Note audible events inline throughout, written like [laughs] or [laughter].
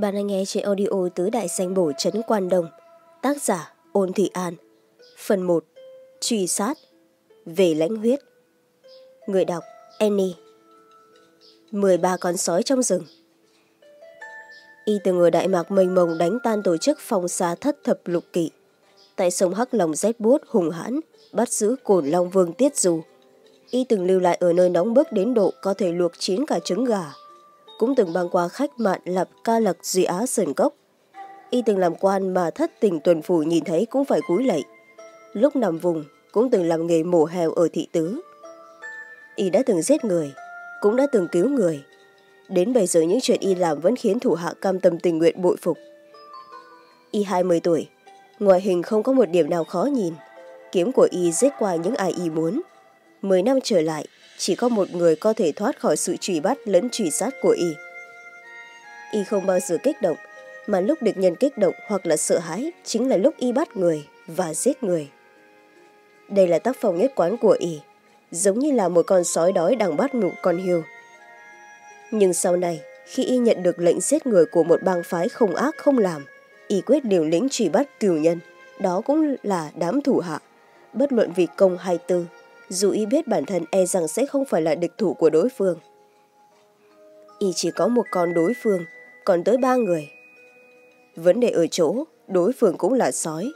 Bạn đang nghe trên audio tứ đại danh bổ trấn quan đông. Tác giả Ôn Thị An. Phần một Truy sát. Về lãnh huyết. Người đọc Annie. 13 con sói trong rừng. Y từ người Đại Mạc mênh mông đánh tan tổ chức phòng xa thất thập lục kỵ. Tại sông Hắc Lòng rét bút hùng hãn, bắt giữ cổn Long Vương Tiết Dù. Y từng lưu lại ở nơi nóng bức đến độ có thể luộc chín cả trứng gà cũng từng băng qua khách mạn lập ca lặc duy á sơn cốc. Y từng làm quan mà thất tình tuần phủ nhìn thấy cũng phải cúi lạy. Lúc nằm vùng, cũng từng làm nghề mổ heo ở thị tứ. Y đã từng giết người, cũng đã từng cứu người. Đến bây giờ những chuyện y làm vẫn khiến thủ hạ cam tâm tình nguyện bội phục. Y hai mươi tuổi, ngoại hình không có một điểm nào khó nhìn. Kiếm của y giết qua những ai y muốn. Mười năm trở lại chỉ có một người có thể thoát khỏi sự truy bắt lẫn truy sát của y. Y không bao giờ kích động, mà lúc địch nhân kích động hoặc là sợ hãi chính là lúc y bắt người và giết người. Đây là tác phong nhất quán của y, giống như là một con sói đói đang bắt một con hiêu nhưng sau này, khi y nhận được lệnh giết người của một bang phái không ác không làm, y quyết điều lĩnh truy bắt cửu nhân, đó cũng là đám thủ hạ, bất luận vì công hay tư dù y biết bản thân e rằng sẽ không phải là địch thủ của đối phương. Y chỉ có một con đối phương, còn tới ba người. Vấn đề ở chỗ, đối phương cũng là sói.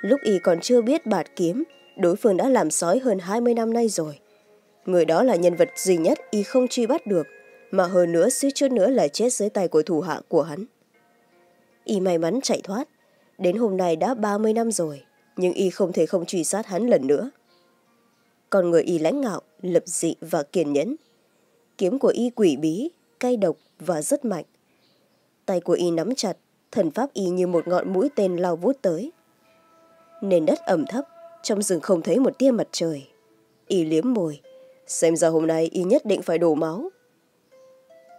Lúc y còn chưa biết bạt kiếm, đối phương đã làm sói hơn hai mươi năm nay rồi. Người đó là nhân vật duy nhất y không truy bắt được, mà hơn nữa suýt chút nữa là chết dưới tay của thủ hạ của hắn. Y may mắn chạy thoát. Đến hôm nay đã ba mươi năm rồi, nhưng y không thể không truy sát hắn lần nữa còn người y lãnh ngạo, lập dị và kiên nhẫn. Kiếm của y quỷ bí, cay độc và rất mạnh. Tay của y nắm chặt, thần pháp y như một ngọn mũi tên lao vút tới. Nền đất ẩm thấp, trong rừng không thấy một tia mặt trời. Y liếm môi, xem ra hôm nay y nhất định phải đổ máu.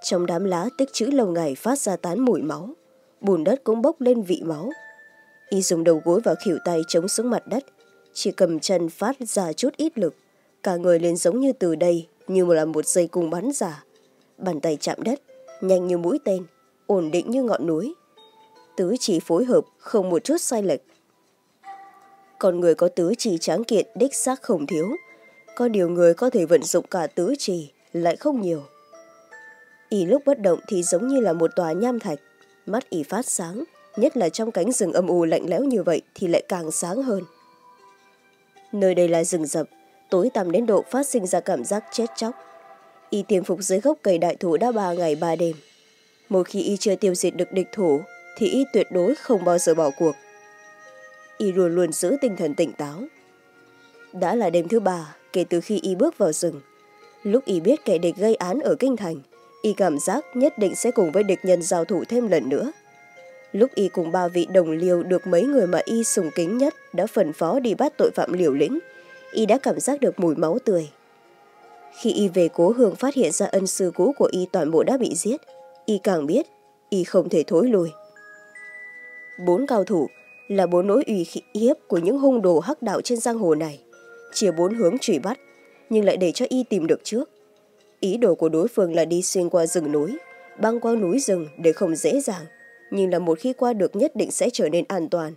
Trong đám lá tích chữ lâu ngày phát ra tán mùi máu, bùn đất cũng bốc lên vị máu. Y dùng đầu gối và khỉu tay chống xuống mặt đất chỉ cầm chân phát ra chút ít lực. Cả người lên giống như từ đây, như là một dây cung bắn giả. Bàn tay chạm đất, nhanh như mũi tên, ổn định như ngọn núi. Tứ chỉ phối hợp, không một chút sai lệch. Còn người có tứ chỉ tráng kiện, đích xác không thiếu. Có điều người có thể vận dụng cả tứ chỉ lại không nhiều. Y lúc bất động thì giống như là một tòa nham thạch. Mắt y phát sáng, nhất là trong cánh rừng âm u lạnh lẽo như vậy thì lại càng sáng hơn nơi đây là rừng rậm, tối tăm đến độ phát sinh ra cảm giác chết chóc. Y tiềm phục dưới gốc cây đại thụ đã ba ngày ba đêm. Một khi y chưa tiêu diệt được địch thủ, thì y tuyệt đối không bao giờ bỏ cuộc. Y luôn luôn giữ tinh thần tỉnh táo. Đã là đêm thứ ba, kể từ khi y bước vào rừng, lúc y biết kẻ địch gây án ở kinh thành, y cảm giác nhất định sẽ cùng với địch nhân giao thủ thêm lần nữa lúc y cùng ba vị đồng liêu được mấy người mà y sùng kính nhất đã phần phó đi bắt tội phạm liều lĩnh, y đã cảm giác được mùi máu tươi. Khi y về cố hương phát hiện ra ân sư cũ của y toàn bộ đã bị giết, y càng biết y không thể thối lùi bốn cao thủ là bốn nỗi uy hiếp của những hung đồ hắc đạo trên giang hồ này, chia bốn hướng truy bắt, nhưng lại để cho y tìm được trước. Ý đồ của đối phương là đi xuyên qua rừng núi, băng qua núi rừng để không dễ dàng nhưng là một khi qua được nhất định sẽ trở nên an toàn.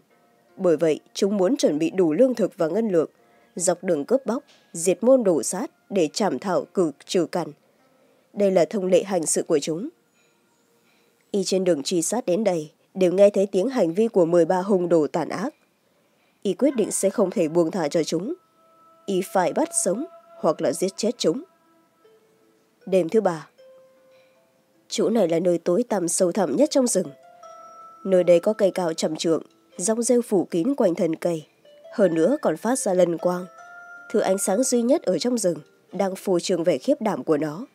Bởi vậy, chúng muốn chuẩn bị đủ lương thực và ngân lượng, dọc đường cướp bóc, diệt môn đổ sát để chảm thảo cử trừ cằn. Đây là thông lệ hành sự của chúng. Y trên đường truy sát đến đây, đều nghe thấy tiếng hành vi của m ba hung đồ tàn ác. Y quyết định sẽ không thể buông thả cho chúng. Y phải bắt sống hoặc là giết chết chúng. Đêm thứ ba. Chỗ này là nơi tối tăm sâu thẳm nhất trong rừng nơi đây có cây cao trầm trượng rong rêu phủ kín quanh thân cây. Hơn nữa còn phát ra lần quang. Thứ ánh sáng duy nhất ở trong rừng đang phù trường vẻ khiếp đảm của nó.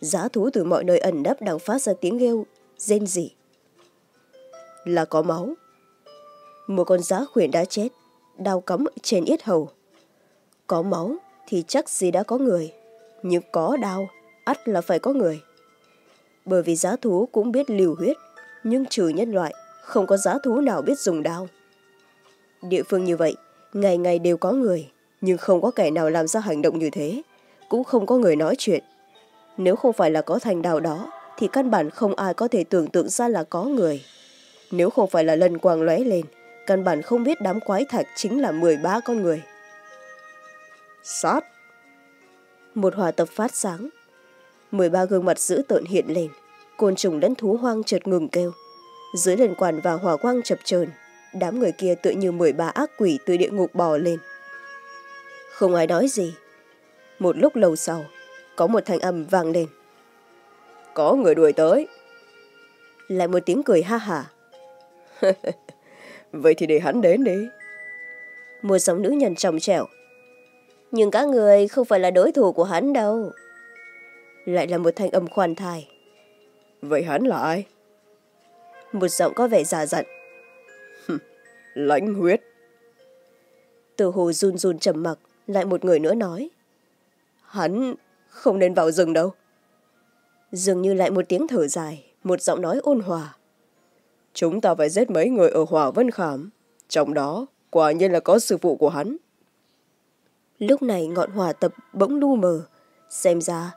Giá thú từ mọi nơi ẩn nấp đang phát ra tiếng ghêu rên rỉ. Là có máu. Một con giá khuyển đã chết, đau cắm trên yết hầu. Có máu thì chắc gì đã có người, nhưng có đau, ắt là phải có người. Bởi vì giá thú cũng biết liều huyết, nhưng trừ nhân loại không có giá thú nào biết dùng đao địa phương như vậy, ngày ngày đều có người, nhưng không có kẻ nào làm ra hành động như thế. Cũng không có người nói chuyện. Nếu không phải là có thành đào đó, thì căn bản không ai có thể tưởng tượng ra là có người. Nếu không phải là lần quang lóe lên, căn bản không biết đám quái thạch chính là m ba con người. Sát! Một hòa tập phát sáng. M ba gương mặt dữ tợn hiện lên. Côn trùng lẫn thú hoang chợt ngừng kêu dưới lần quản và hỏa quang chập trờn đám người kia tựa như mười ba ác quỷ từ địa ngục bò lên. Không ai nói gì. Một lúc lâu sau, có một thanh âm vang lên. Có người đuổi tới. Lại một tiếng cười ha hả [laughs] vậy thì để hắn đến đi. Một giọng nữ nhân trong trẻo. Nhưng các người không phải là đối thủ của hắn đâu. Lại là một thanh âm khoan thai. Vậy hắn là ai? Một giọng có vẻ già dặn. Lãnh huyết. Từ hồ run run trầm mặc lại một người nữa nói. Hắn không nên vào rừng đâu. Dường như lại một tiếng thở dài một giọng nói ôn hòa. Chúng ta phải giết mấy người ở hỏa vân khảm. Trong đó quả nhiên là có sư phụ của hắn. Lúc này ngọn hỏa tập bỗng lu mờ. Xem ra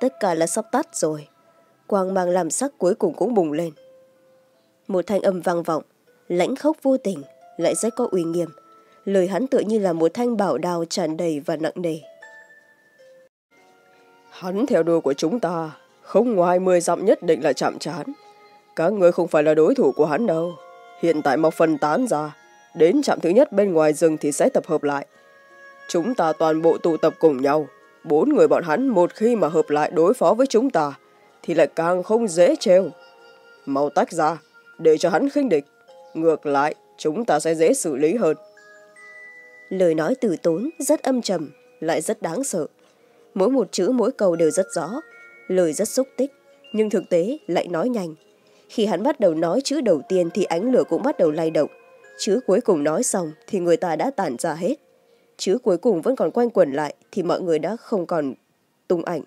tất cả là sắp tắt rồi. Quang mang làm sắc cuối cùng cũng bùng lên một thanh âm vang vọng. Lãnh khốc vô tình, lại rất có uy nghiêm. Lời hắn tựa như là một thanh bảo đào tràn đầy và nặng nề. Hắn theo đuôi của chúng ta, không ngoài mười dặm nhất định là chạm trán. Các người không phải là đối thủ của hắn đâu. Hiện tại mau phân tán ra, đến trạm thứ nhất bên ngoài rừng thì sẽ tập hợp lại. Chúng ta toàn bộ tụ tập cùng nhau. Bốn người bọn hắn một khi mà hợp lại đối phó với chúng ta, thì lại càng không dễ trêu mau tách ra để cho hắn khinh địch, ngược lại, chúng ta sẽ dễ xử lý hơn. Lời nói từ tốn rất âm trầm, lại rất đáng sợ. Mỗi một chữ, mỗi câu đều rất rõ. Lời rất xúc tích, nhưng thực tế lại nói nhanh. Khi hắn bắt đầu nói chữ đầu tiên thì ánh lửa cũng bắt đầu lay động. Chữ cuối cùng nói xong thì người ta đã tản ra hết. Chữ cuối cùng vẫn còn quanh quẩn lại thì mọi người đã không còn tung ảnh.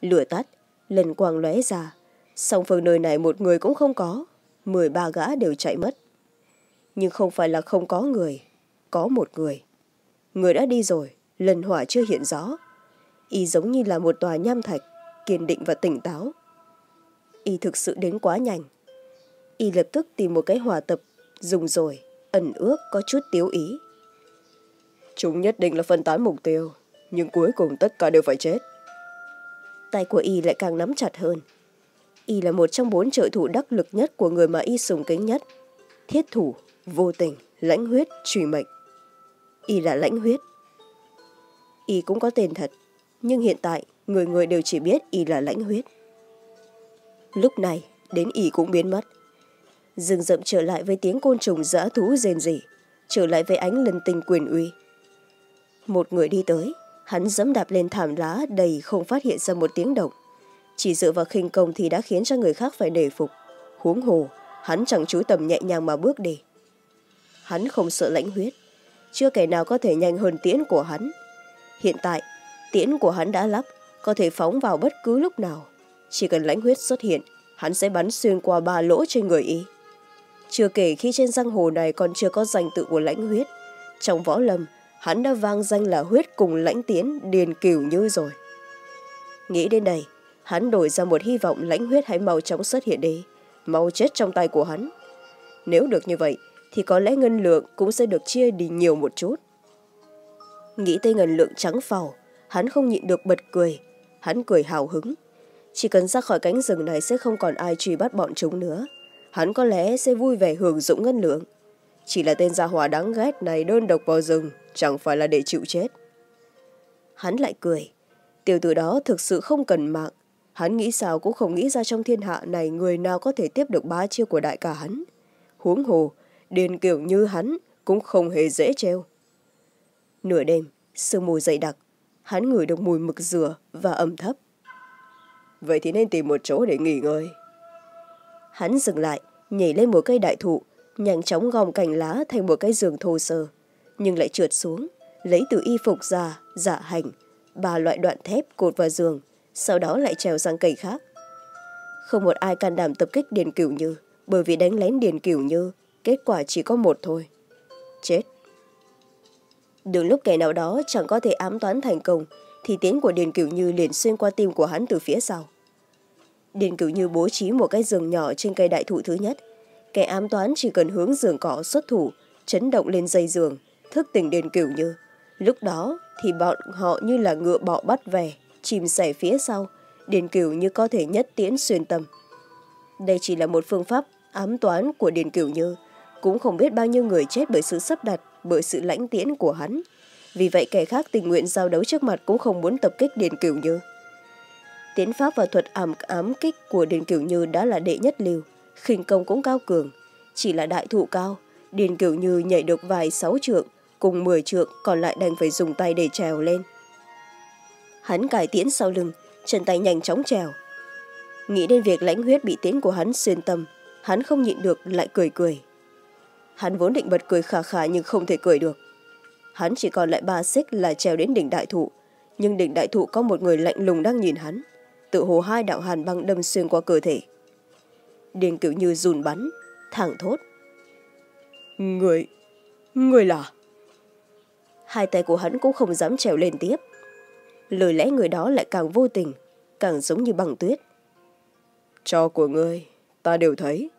Lửa tắt, lần quang lóe ra song phương nơi này một người cũng không có. Mười ba gã đều chạy mất. Nhưng không phải là không có người, có một người. Người đã đi rồi, lần hỏa chưa hiện rõ. Y giống như là một tòa nham thạch, kiên định và tỉnh táo. Y thực sự đến quá nhanh. Y lập tức tìm một cái hòa tập, dùng rồi, ẩn ước có chút tiếu ý. Chúng nhất định là phân tán mục tiêu, nhưng cuối cùng tất cả đều phải chết. Tay của y lại càng nắm chặt hơn y là một trong bốn trợ thủ đắc lực nhất của người mà y sùng kính nhất. Thiết thủ, vô tình, lãnh huyết truy mệnh. Y là lãnh huyết. Y cũng có tên thật, nhưng hiện tại người người đều chỉ biết y là lãnh huyết. Lúc này, đến y cũng biến mất. Rừng rậm trở lại với tiếng côn trùng dã thú rền rỉ, trở lại với ánh lần tình quyền uy. Một người đi tới, hắn dẫm đạp lên thảm lá đầy không phát hiện ra một tiếng động chỉ dựa vào khinh công thì đã khiến cho người khác phải nể phục. Huống hồ, hắn chẳng chú tầm nhẹ nhàng mà bước đi. Hắn không sợ lãnh huyết. Chưa kẻ nào có thể nhanh hơn tiễn của hắn. Hiện tại, tiễn của hắn đã lắp, có thể phóng vào bất cứ lúc nào. Chỉ cần lãnh huyết xuất hiện, hắn sẽ bắn xuyên qua ba lỗ trên người y. Chưa kể khi trên giang hồ này còn chưa có danh tự của lãnh huyết, trong võ lâm, hắn đã vang danh là huyết cùng lãnh tiến điền cửu như rồi. Nghĩ đến đây hắn đổi ra một hy vọng lãnh huyết hãy mau chóng xuất hiện đi. Mau chết trong tay của hắn. Nếu được như vậy, thì có lẽ ngân lượng cũng sẽ được chia đi nhiều một chút. Nghĩ tới ngân lượng trắng phào hắn không nhịn được bật cười. Hắn cười hào hứng. Chỉ cần ra khỏi cánh rừng này sẽ không còn ai truy bắt bọn chúng nữa. Hắn có lẽ sẽ vui vẻ hưởng dụng ngân lượng. Chỉ là tên gia hỏa đáng ghét này đơn độc vào rừng, chẳng phải là để chịu chết. Hắn lại cười. Tiểu tử đó thực sự không cần mạng hắn nghĩ sao cũng không nghĩ ra trong thiên hạ này người nào có thể tiếp được bá chiêu của đại ca hắn. Huống hồ, điền kiểu như hắn cũng không hề dễ treo nửa đêm, sương mù dày đặc, hắn ngửi được mùi mực dừa và ẩm thấp. Vậy thì nên tìm một chỗ để nghỉ ngơi. Hắn dừng lại, nhảy lên một cây đại thụ, nhanh chóng gom cành lá thành một cái giường thô sơ, nhưng lại trượt xuống, lấy từ y phục ra giả dạ hành, ba loại đoạn thép cột vào giường sau đó lại trèo sang cây khác. Không một ai can đảm tập kích điền cửu như, bởi vì đánh lén điền cửu như, kết quả chỉ có một thôi. Chết. Đường lúc kẻ nào đó chẳng có thể ám toán thành công, thì tiếng của điền cửu như liền xuyên qua tim của hắn từ phía sau. Điền cửu như bố trí một cái giường nhỏ trên cây đại thụ thứ nhất. Kẻ ám toán chỉ cần hướng giường cỏ xuất thủ, chấn động lên dây giường, thức tỉnh điền cửu như. Lúc đó thì bọn họ như là ngựa bọ bắt về chìm sẻ phía sau, điền cửu như có thể nhất tiễn xuyên tâm. Đây chỉ là một phương pháp ám toán của điền cửu như cũng không biết bao nhiêu người chết bởi sự sắp đặt, bởi sự lãnh tiễn của hắn. Vì vậy kẻ khác tình nguyện giao đấu trước mặt cũng không muốn tập kích điền cửu như tiến pháp và thuật ảm ám kích của điền cửu như đã là đệ nhất lưu, khinh công cũng cao cường. Chỉ là đại thụ cao, điền cửu như nhảy được vài sáu trượng, cùng mười trượng còn lại đành phải dùng tay để trèo lên hắn cài tiễn sau lưng, chân tay nhanh chóng trèo. Nghĩ đến việc lãnh huyết bị tiến của hắn xuyên tâm, hắn không nhịn được lại cười cười. Hắn vốn định bật cười khà khà nhưng không thể cười được. Hắn chỉ còn lại ba xích là trèo đến đỉnh đại thụ, nhưng đỉnh đại thụ có một người lạnh lùng đang nhìn hắn, tự hồ hai đạo hàn băng đâm xuyên qua cơ thể. Điền cựu như rùn bắn thẳng thốt. Người người là? Hai tay của hắn cũng không dám trèo lên tiếp lời lẽ người đó lại càng vô tình càng giống như băng tuyết. Cho của ngươi ta đều thấy.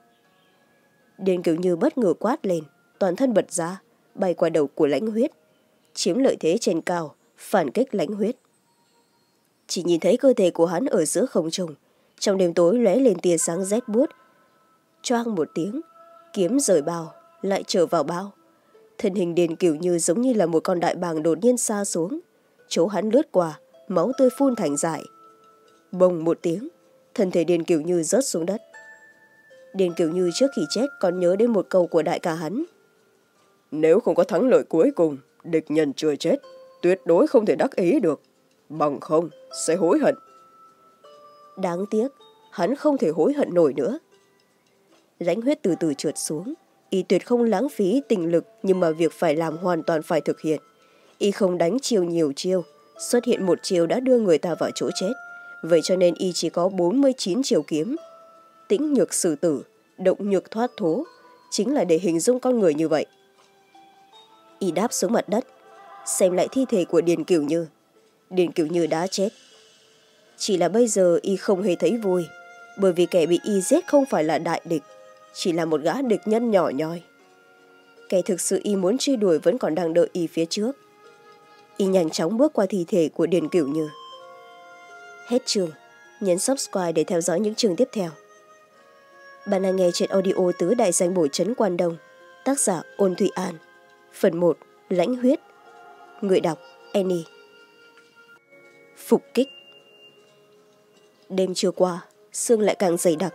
Điền cửu như bất ngờ quát lên toàn thân bật ra bay qua đầu của lãnh huyết chiếm lợi thế trên cao phản kích lãnh huyết. Chỉ nhìn thấy cơ thể của hắn ở giữa không trung trong đêm tối lóe lên tia sáng rét buốt. Choang một tiếng kiếm rời bao lại trở vào bao. Thân hình điền kiểu như giống như là một con đại bàng đột nhiên xa xuống chỗ hắn lướt qua máu tươi phun thành dại. Bồng một tiếng thân thể điền kiểu như rớt xuống đất. Điền kiểu như trước khi chết còn nhớ đến một câu của đại ca hắn. Nếu không có thắng lợi cuối cùng địch nhân chưa chết tuyệt đối không thể đắc ý được. Bằng không sẽ hối hận. Đáng tiếc hắn không thể hối hận nổi nữa. Rãnh huyết từ từ trượt xuống y tuyệt không lãng phí tình lực nhưng mà việc phải làm hoàn toàn phải thực hiện y không đánh chiêu nhiều chiêu. Xuất hiện một chiêu đã đưa người ta vào chỗ chết. Vậy cho nên y chỉ có bốn mươi chín chiều kiếm. Tĩnh nhược xử tử, động nhược thoát thố. Chính là để hình dung con người như vậy. Y đáp xuống mặt đất, xem lại thi thể của điền cửu như. Điền cửu như đã chết. Chỉ là bây giờ y không hề thấy vui, bởi vì kẻ bị y giết không phải là đại địch, chỉ là một gã địch nhân nhỏ nhoi. Kẻ thực sự y muốn truy đuổi vẫn còn đang đợi y phía trước y nhanh chóng bước qua thi thể của điền cửu như. Hết trường, nhấn subscribe để theo dõi những trường tiếp theo. Bạn đang nghe trên audio tứ đại danh bổ trấn quan đông, tác giả ôn thụy an, phần một, lãnh huyết, người đọc, annie. Phục kích. Đêm trưa qua, sương lại càng dày đặc.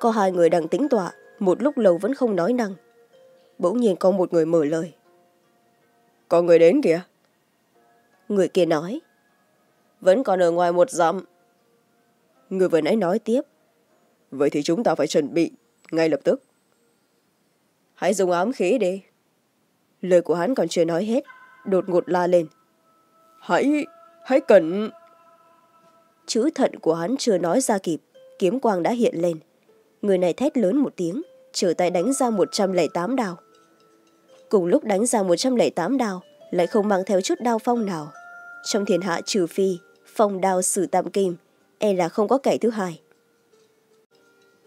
Có hai người đang tính tọa, một lúc lâu vẫn không nói năng. Bỗng nhiên có một người mở lời. Có người đến kìa người kia nói. Vẫn còn ở ngoài một dặm. Người vừa nãy nói tiếp. Vậy thì chúng ta phải chuẩn bị ngay lập tức. Hãy dùng ám khí đi. Lời của hắn còn chưa nói hết, đột ngột la lên. Hãy hãy cẩn. Chữ thận của hắn chưa nói ra kịp, kiếm quang đã hiện lên. Người này thét lớn một tiếng, trở tay đánh ra một trăm lẻ tám đào cùng lúc đánh ra một trăm lẻ tám đào lại không mang theo chút đao phong nào trong thiên hạ trừ phi, phong đao sử tam kim e là không có kẻ thứ hai.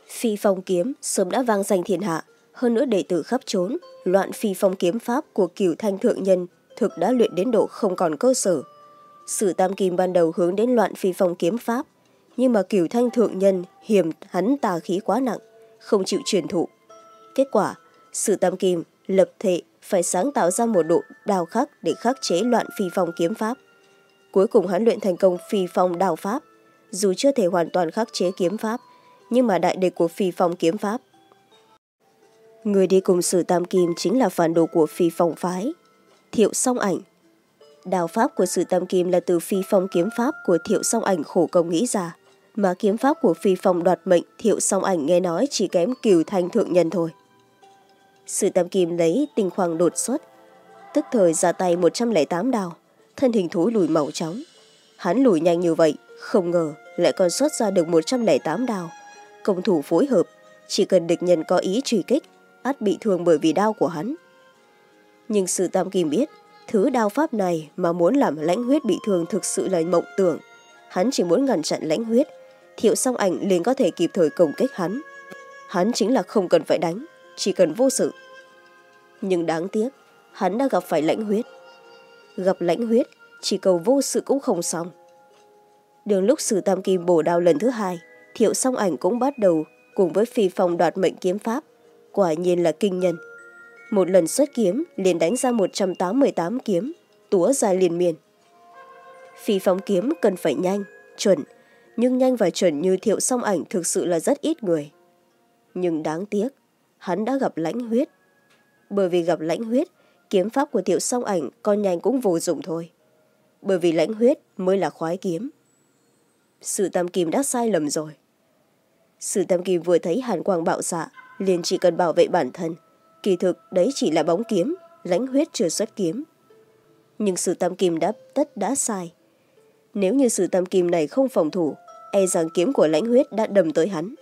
Phi phong kiếm sớm đã vang danh thiên hạ, hơn nữa đệ tử khắp trốn loạn phi phong kiếm pháp của cửu thanh thượng nhân thực đã luyện đến độ không còn cơ sở. Sử tam kim ban đầu hướng đến loạn phi phong kiếm pháp, nhưng mà cửu thanh thượng nhân hiểm hắn tà khí quá nặng, không chịu truyền thụ. Kết quả, sử tam kim lập thệ phải sáng tạo ra một độ đào khắc để khắc chế loạn phi phong kiếm pháp cuối cùng hắn luyện thành công phi phong đào pháp. Dù chưa thể hoàn toàn khắc chế kiếm pháp, nhưng mà đại địch của phi phong kiếm pháp. Người đi cùng sử tam kim chính là phản đồ của phi phong phái. Thiệu song ảnh. Đào pháp của sử tam kim là từ phi phong kiếm pháp của thiệu song ảnh khổ công nghĩ ra. Mà kiếm pháp của phi phong đoạt mệnh, thiệu song ảnh nghe nói chỉ kém cửu thanh thượng nhân thôi. Sử tam kim lấy tinh khoang đột xuất, tức thời ra tay một trăm lẻ tám đào thân hình thối lùi màu trắng. Hắn lùi nhanh như vậy không ngờ lại còn xuất ra được một trăm lẻ tám đao, công thủ phối hợp chỉ cần địch nhân có ý truy kích ắt bị thương bởi vì đao của hắn. Nhưng sự tam kim biết thứ đao pháp này mà muốn làm lãnh huyết bị thương thực sự là mộng tưởng. Hắn chỉ muốn ngăn chặn lãnh huyết thiệu song ảnh liền có thể kịp thời công kích hắn. Hắn chính là không cần phải đánh chỉ cần vô sự. Nhưng đáng tiếc hắn đã gặp phải lãnh huyết gặp lãnh huyết, chỉ cầu vô sự cũng không xong. Đường lúc sử tam kim bổ đao lần thứ hai, thiệu song ảnh cũng bắt đầu cùng với phi phong đoạt mệnh kiếm pháp. Quả nhiên là kinh nhân. Một lần xuất kiếm, liền đánh ra một trăm tám mươi tám kiếm, túa ra liền miền phi phong kiếm cần phải nhanh, chuẩn, nhưng nhanh và chuẩn như thiệu song ảnh thực sự là rất ít người. Nhưng đáng tiếc, hắn đã gặp lãnh huyết. Bởi vì gặp lãnh huyết kiếm pháp của tiểu song ảnh, con nhanh cũng vô dụng thôi. Bởi vì lãnh huyết mới là khoái kiếm. Sự tam kim đã sai lầm rồi. Sự tam kim vừa thấy hàn quang bạo xạ, liền chỉ cần bảo vệ bản thân. Kỳ thực, đấy chỉ là bóng kiếm, lãnh huyết chưa xuất kiếm. Nhưng sự tam kim đã tất đã sai. Nếu như sự tam kim này không phòng thủ e rằng kiếm của lãnh huyết đã đầm tới hắn.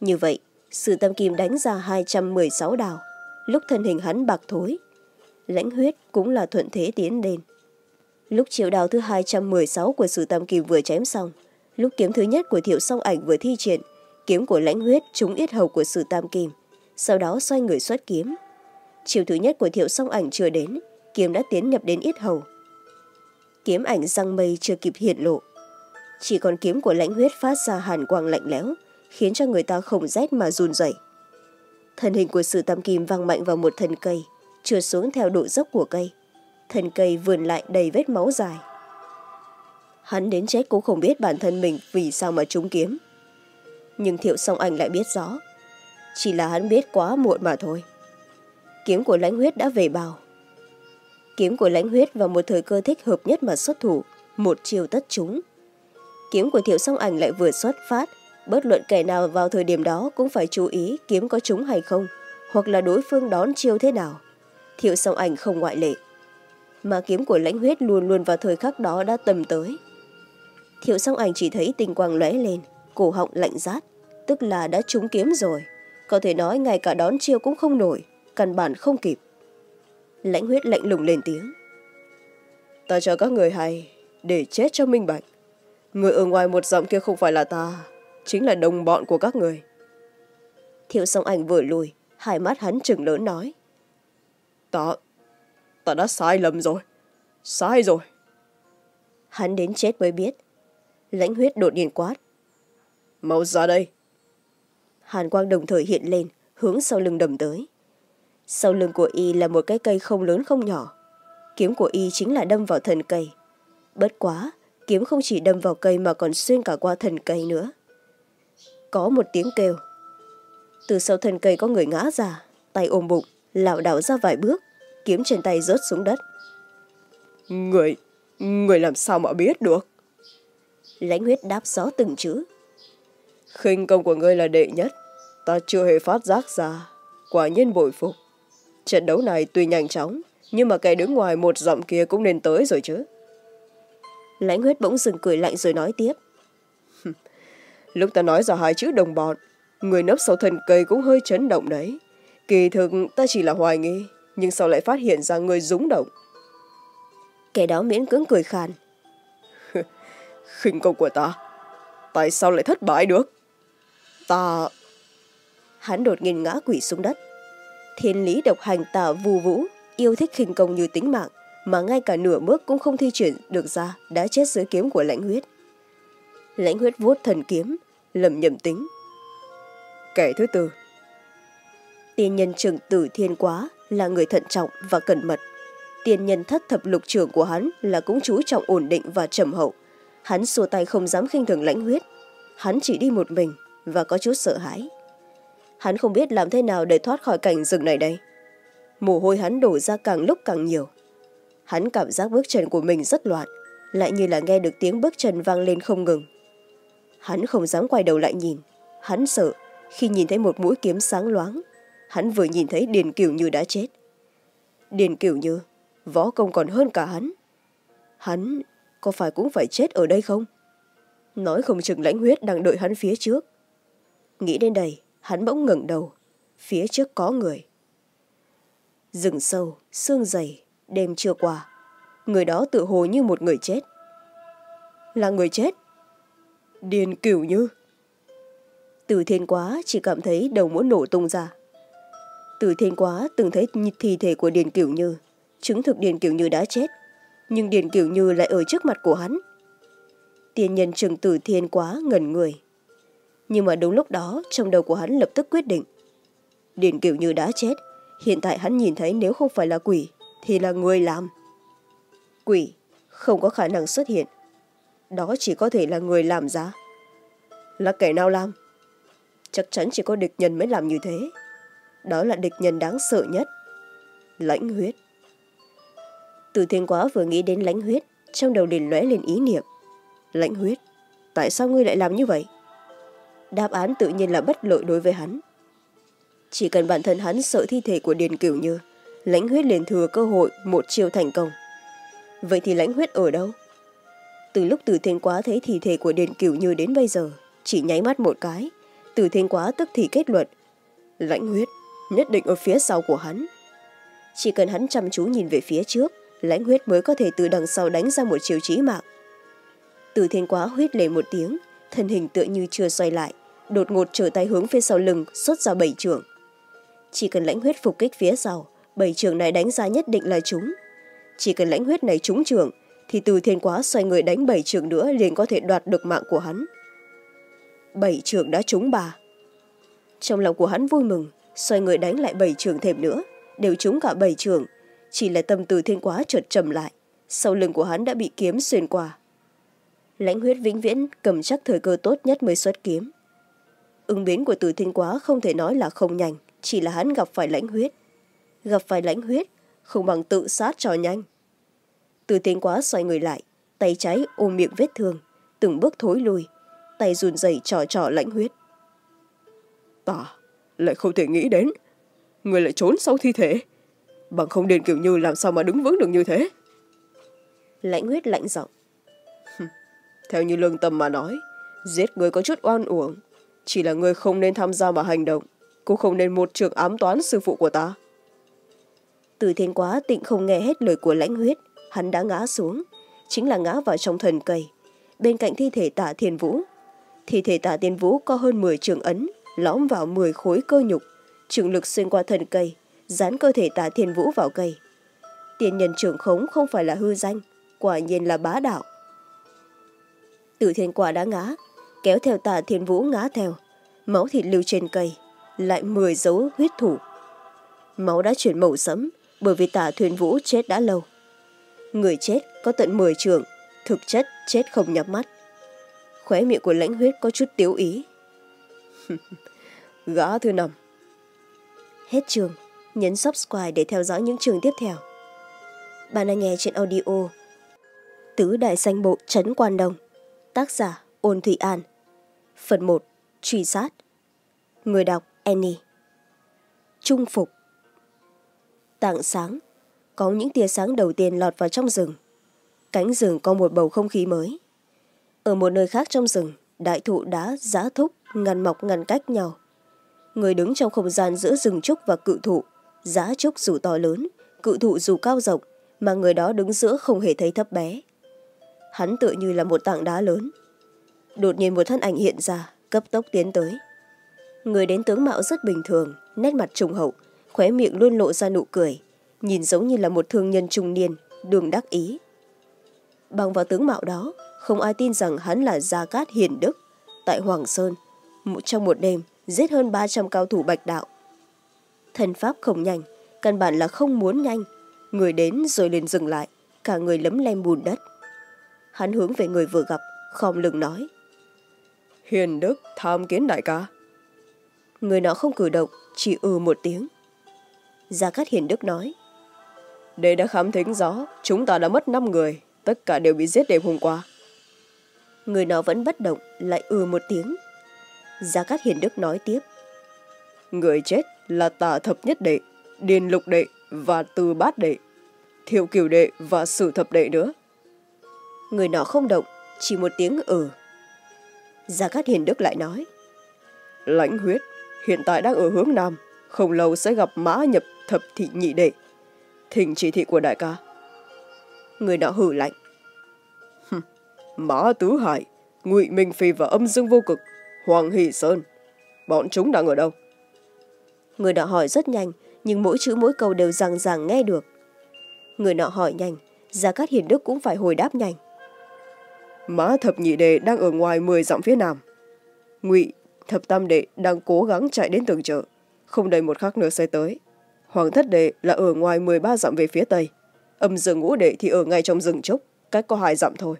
Như vậy sự tam kim đánh ra hai trăm m sáu đào, lúc thân hình hắn bạc thối lãnh huyết cũng là thuận thế tiến lên. Lúc triệu đào thứ hai trăm m sáu của sử tam kỳ vừa chém xong, lúc kiếm thứ nhất của thiệu song ảnh vừa thi triển, kiếm của lãnh huyết trúng yết hầu của sử tam kim, sau đó xoay người xuất kiếm. Chiều thứ nhất của thiệu song ảnh chưa đến, kiếm đã tiến nhập đến yết hầu. Kiếm ảnh răng mây chưa kịp hiện lộ. Chỉ còn kiếm của lãnh huyết phát ra hàn quang lạnh lẽo, khiến cho người ta không rét mà run rẩy. Thân hình của sử tam kim văng mạnh vào một thân cây trượt xuống theo độ dốc của cây. Thân cây vườn lại đầy vết máu dài. Hắn đến chết cũng không biết bản thân mình vì sao mà trúng kiếm. Nhưng thiệu song anh lại biết rõ. Chỉ là hắn biết quá muộn mà thôi. Kiếm của lãnh huyết đã về bào. Kiếm của lãnh huyết vào một thời cơ thích hợp nhất mà xuất thủ, một chiều tất chúng kiếm của thiệu song ảnh lại vừa xuất phát, bất luận kẻ nào vào thời điểm đó cũng phải chú ý kiếm có trúng hay không, hoặc là đối phương đón chiêu thế nào thiệu song ảnh không ngoại lệ. Mà kiếm của lãnh huyết luôn luôn vào thời khắc đó đã tầm tới. Thiệu song ảnh chỉ thấy tình quang lóe lên, cổ họng lạnh rát, tức là đã trúng kiếm rồi. Có thể nói ngay cả đón chiêu cũng không nổi, căn bản không kịp. Lãnh huyết lạnh lùng lên tiếng. Ta cho các người hay, để chết cho minh bạch. Người ở ngoài một giọng kia không phải là ta, chính là đồng bọn của các người. Thiệu song ảnh vừa lùi, hai mắt hắn chừng lớn nói ta ta đã sai lầm rồi. Sai rồi. Hắn đến chết mới biết. Lãnh huyết đột nhiên quát. Mau ra đây. Hàn quang đồng thời hiện lên hướng sau lưng đầm tới. Sau lưng của y là một cái cây không lớn không nhỏ. Kiếm của y chính là đâm vào thân cây. Bất quá kiếm không chỉ đâm vào cây mà còn xuyên cả qua thân cây nữa. Có một tiếng kêu. Từ sau thân cây có người ngã ra tay ôm bụng lảo đảo ra vài bước kiếm trên tay rớt xuống đất. Người người làm sao mà biết được? Lãnh huyết đáp gió từng chữ. Khinh công của ngươi là đệ nhất. Ta chưa hề phát giác ra. Quả nhiên bội phục. Trận đấu này tuy nhanh chóng nhưng mà kẻ đứng ngoài một giọng kia cũng nên tới rồi chứ. Lãnh huyết bỗng dừng cười lạnh rồi nói tiếp. [laughs] Lúc ta nói ra hai chữ đồng bọn người nấp sau thân cây cũng hơi chấn động đấy kỳ thực ta chỉ là hoài nghi nhưng sau lại phát hiện ra người rúng động? Kẻ đó miễn cưỡng cười khàn. [laughs] Khinh công của ta tại sao lại thất bại được? Ta hắn đột nhiên ngã quỷ xuống đất. Thiên lý độc hành tà vù vũ yêu thích khinh công như tính mạng mà ngay cả nửa bước cũng không thi chuyển được ra đã chết dưới kiếm của lãnh huyết. Lãnh huyết vuốt thần kiếm lầm nhầm tính. Kẻ thứ tư tiên nhân trưởng tử thiên quá là người thận trọng và cẩn mật. Tiên nhân thất thập lục trưởng của hắn là cũng chú trọng ổn định và trầm hậu. Hắn xua tay không dám khinh thường lãnh huyết. Hắn chỉ đi một mình và có chút sợ hãi. Hắn không biết làm thế nào để thoát khỏi cảnh rừng này đây. Mồ hôi hắn đổ ra càng lúc càng nhiều. Hắn cảm giác bước chân của mình rất loạn, lại như là nghe được tiếng bước chân vang lên không ngừng. Hắn không dám quay đầu lại nhìn. Hắn sợ khi nhìn thấy một mũi kiếm sáng loáng hắn vừa nhìn thấy điền cửu như đã chết. Điền cửu như, võ công còn hơn cả hắn. Hắn có phải cũng phải chết ở đây không? Nói không chừng lãnh huyết đang đợi hắn phía trước. Nghĩ đến đây, hắn bỗng ngẩng đầu, phía trước có người. Rừng sâu, sương dày, đêm chưa qua. Người đó tự hồ như một người chết. Là người chết? Điền cửu như. Từ thiên quá, chỉ cảm thấy đầu muốn nổ tung ra từ thiên quá từng thấy thi thể của điền kiểu như. Chứng thực điền kiểu như đã chết, nhưng điền kiểu như lại ở trước mặt của hắn. Tiên nhân trừng tử thiên quá ngẩn người. Nhưng mà đúng lúc đó, trong đầu của hắn lập tức quyết định. Điền kiểu như đã chết, hiện tại hắn nhìn thấy nếu không phải là quỷ, thì là người làm. Quỷ không có khả năng xuất hiện. Đó chỉ có thể là người làm ra. Là kẻ nào làm? Chắc chắn chỉ có địch nhân mới làm như thế đó là địch nhân đáng sợ nhất. Lãnh huyết. Từ thiên quá vừa nghĩ đến lãnh huyết, trong đầu liền lóe lên ý niệm. Lãnh huyết, tại sao ngươi lại làm như vậy? Đáp án tự nhiên là bất lợi đối với hắn. Chỉ cần bản thân hắn sợ thi thể của điền cửu như, lãnh huyết liền thừa cơ hội một chiều thành công. Vậy thì lãnh huyết ở đâu? Từ lúc từ thiên quá thấy thi thể của điền cửu như đến bây giờ, chỉ nháy mắt một cái, từ thiên quá tức thì kết luận, lãnh huyết nhất định ở phía sau của hắn. Chỉ cần hắn chăm chú nhìn về phía trước, lãnh huyết mới có thể từ đằng sau đánh ra một chiều trí mạng. Từ thiên quá huyết lên một tiếng, thân hình tựa như chưa xoay lại, đột ngột trở tay hướng phía sau lưng, xuất ra bảy trường. Chỉ cần lãnh huyết phục kích phía sau, bảy trường này đánh ra nhất định là chúng. Chỉ cần lãnh huyết này trúng trường, thì từ thiên quá xoay người đánh bảy trường nữa liền có thể đoạt được mạng của hắn. Bảy trường đã trúng bà trong lòng của hắn vui mừng xoay người đánh lại bảy trường thêm nữa, đều trúng cả bảy trường. Chỉ là tâm từ thiên quá chợt trầm lại, sau lưng của hắn đã bị kiếm xuyên qua. Lãnh huyết vĩnh viễn cầm chắc thời cơ tốt nhất mới xuất kiếm. Ứng biến của từ thiên quá không thể nói là không nhanh, chỉ là hắn gặp phải lãnh huyết. Gặp phải lãnh huyết, không bằng tự sát cho nhanh. Từ thiên quá xoay người lại, tay trái ôm miệng vết thương, từng bước thối lui, tay run rẩy trò trò lãnh huyết. Tỏ lại không thể nghĩ đến. Người lại trốn sau thi thể. Bằng không điền kiểu như làm sao mà đứng vững được như thế. Lãnh huyết lạnh giọng. Theo như lương tâm mà nói giết người có chút oan uổng. Chỉ là người không nên tham gia mà hành động cũng không nên một trường ám toán sư phụ của ta. Từ thiên quá tịnh không nghe hết lời của lãnh huyết hắn đã ngã xuống chính là ngã vào trong thần cây. Bên cạnh thi thể tạ thiên vũ thi thể tạ thiên vũ có hơn m trường ấn lõm vào m khối cơ nhục, trường lực xuyên qua thần cây, dán cơ thể tạ thiên vũ vào cây. Tiền nhân trưởng khống không phải là hư danh, quả nhiên là bá đạo. Tử thiên quả đã ngã, kéo theo tạ thiên vũ ngã theo. Máu thịt lưu trên cây, lại mười dấu huyết thủ. Máu đã chuyển màu sẫm, bởi vì tạ thiên vũ chết đã lâu. Người chết có tận mười trường, thực chất chết không nhắm mắt. Khóe miệng của lãnh huyết có chút tiếu ý. [laughs] gã thứ năm hết trường. Nhấn subscribe để theo dõi những trường tiếp theo. Bạn đang nghe trên audio tứ đại danh bộ trấn quan đông. Tác giả ôn thụy an. Phần một, truy sát. Người đọc annie. Trung phục. Tạng sáng. Có những tia sáng đầu tiên lọt vào trong rừng. Cánh rừng có một bầu không khí mới. Ở một nơi khác trong rừng, đại thụ đá giá thúc, ngăn mọc ngăn cách nhau người đứng trong không gian giữa rừng trúc và cự thụ. Giá trúc dù to lớn, cự thụ dù cao rộng, mà người đó đứng giữa không hề thấy thấp bé. Hắn tựa như là một tảng đá lớn. Đột nhiên một thân ảnh hiện ra, cấp tốc tiến tới. Người đến tướng mạo rất bình thường, nét mặt trùng hậu, khóe miệng luôn lộ ra nụ cười, nhìn giống như là một thương nhân trung niên, đường đắc ý. Bằng vào tướng mạo đó, không ai tin rằng hắn là gia cát hiền đức, tại hoàng sơn trong một đêm giết hơn ba trăm cao thủ bạch đạo. Thần pháp không nhanh căn bản là không muốn nhanh. Người đến rồi liền dừng lại cả người lấm lem bùn đất. Hắn hướng về người vừa gặp khom lưng nói hiền đức tham kiến đại ca. Người nọ không cử động chỉ ừ một tiếng. Gia cát hiền đức nói để đã khám thính rõ chúng ta đã mất năm người tất cả đều bị giết đêm hôm qua. Người nọ vẫn bất động lại ừ một tiếng gia cát hiền đức nói tiếp. Người chết là tả thập nhất đệ, điền lục đệ và từ bát đệ, thiệu kiều đệ và sử thập đệ nữa. Người nọ không động, chỉ một tiếng ừ gia cát hiền đức lại nói, lãnh huyết, hiện tại đang ở hướng nam, không lâu sẽ gặp mã nhập thập thị nhị đệ. Thỉnh chỉ thị của đại ca. Người nọ hử lạnh mã tứ hải, ngụy minh phi và âm dương vô cực hoàng hỷ sơn. Bọn chúng đang ở đâu? Người nọ hỏi rất nhanh nhưng mỗi chữ mỗi câu đều rằng rằng nghe được. Người nọ hỏi nhanh gia cát hiền đức cũng phải hồi đáp nhanh. Mã thập nhị đệ đang ở ngoài mười dặm phía nam. Ngụy thập tam đệ đang cố gắng chạy đến tường chợ không đầy một khắc nữa sẽ tới. Hoàng thất đệ là ở ngoài mười ba dặm về phía tây. Âm dương ngũ đệ thì ở ngay trong rừng trúc cách có hai dặm thôi.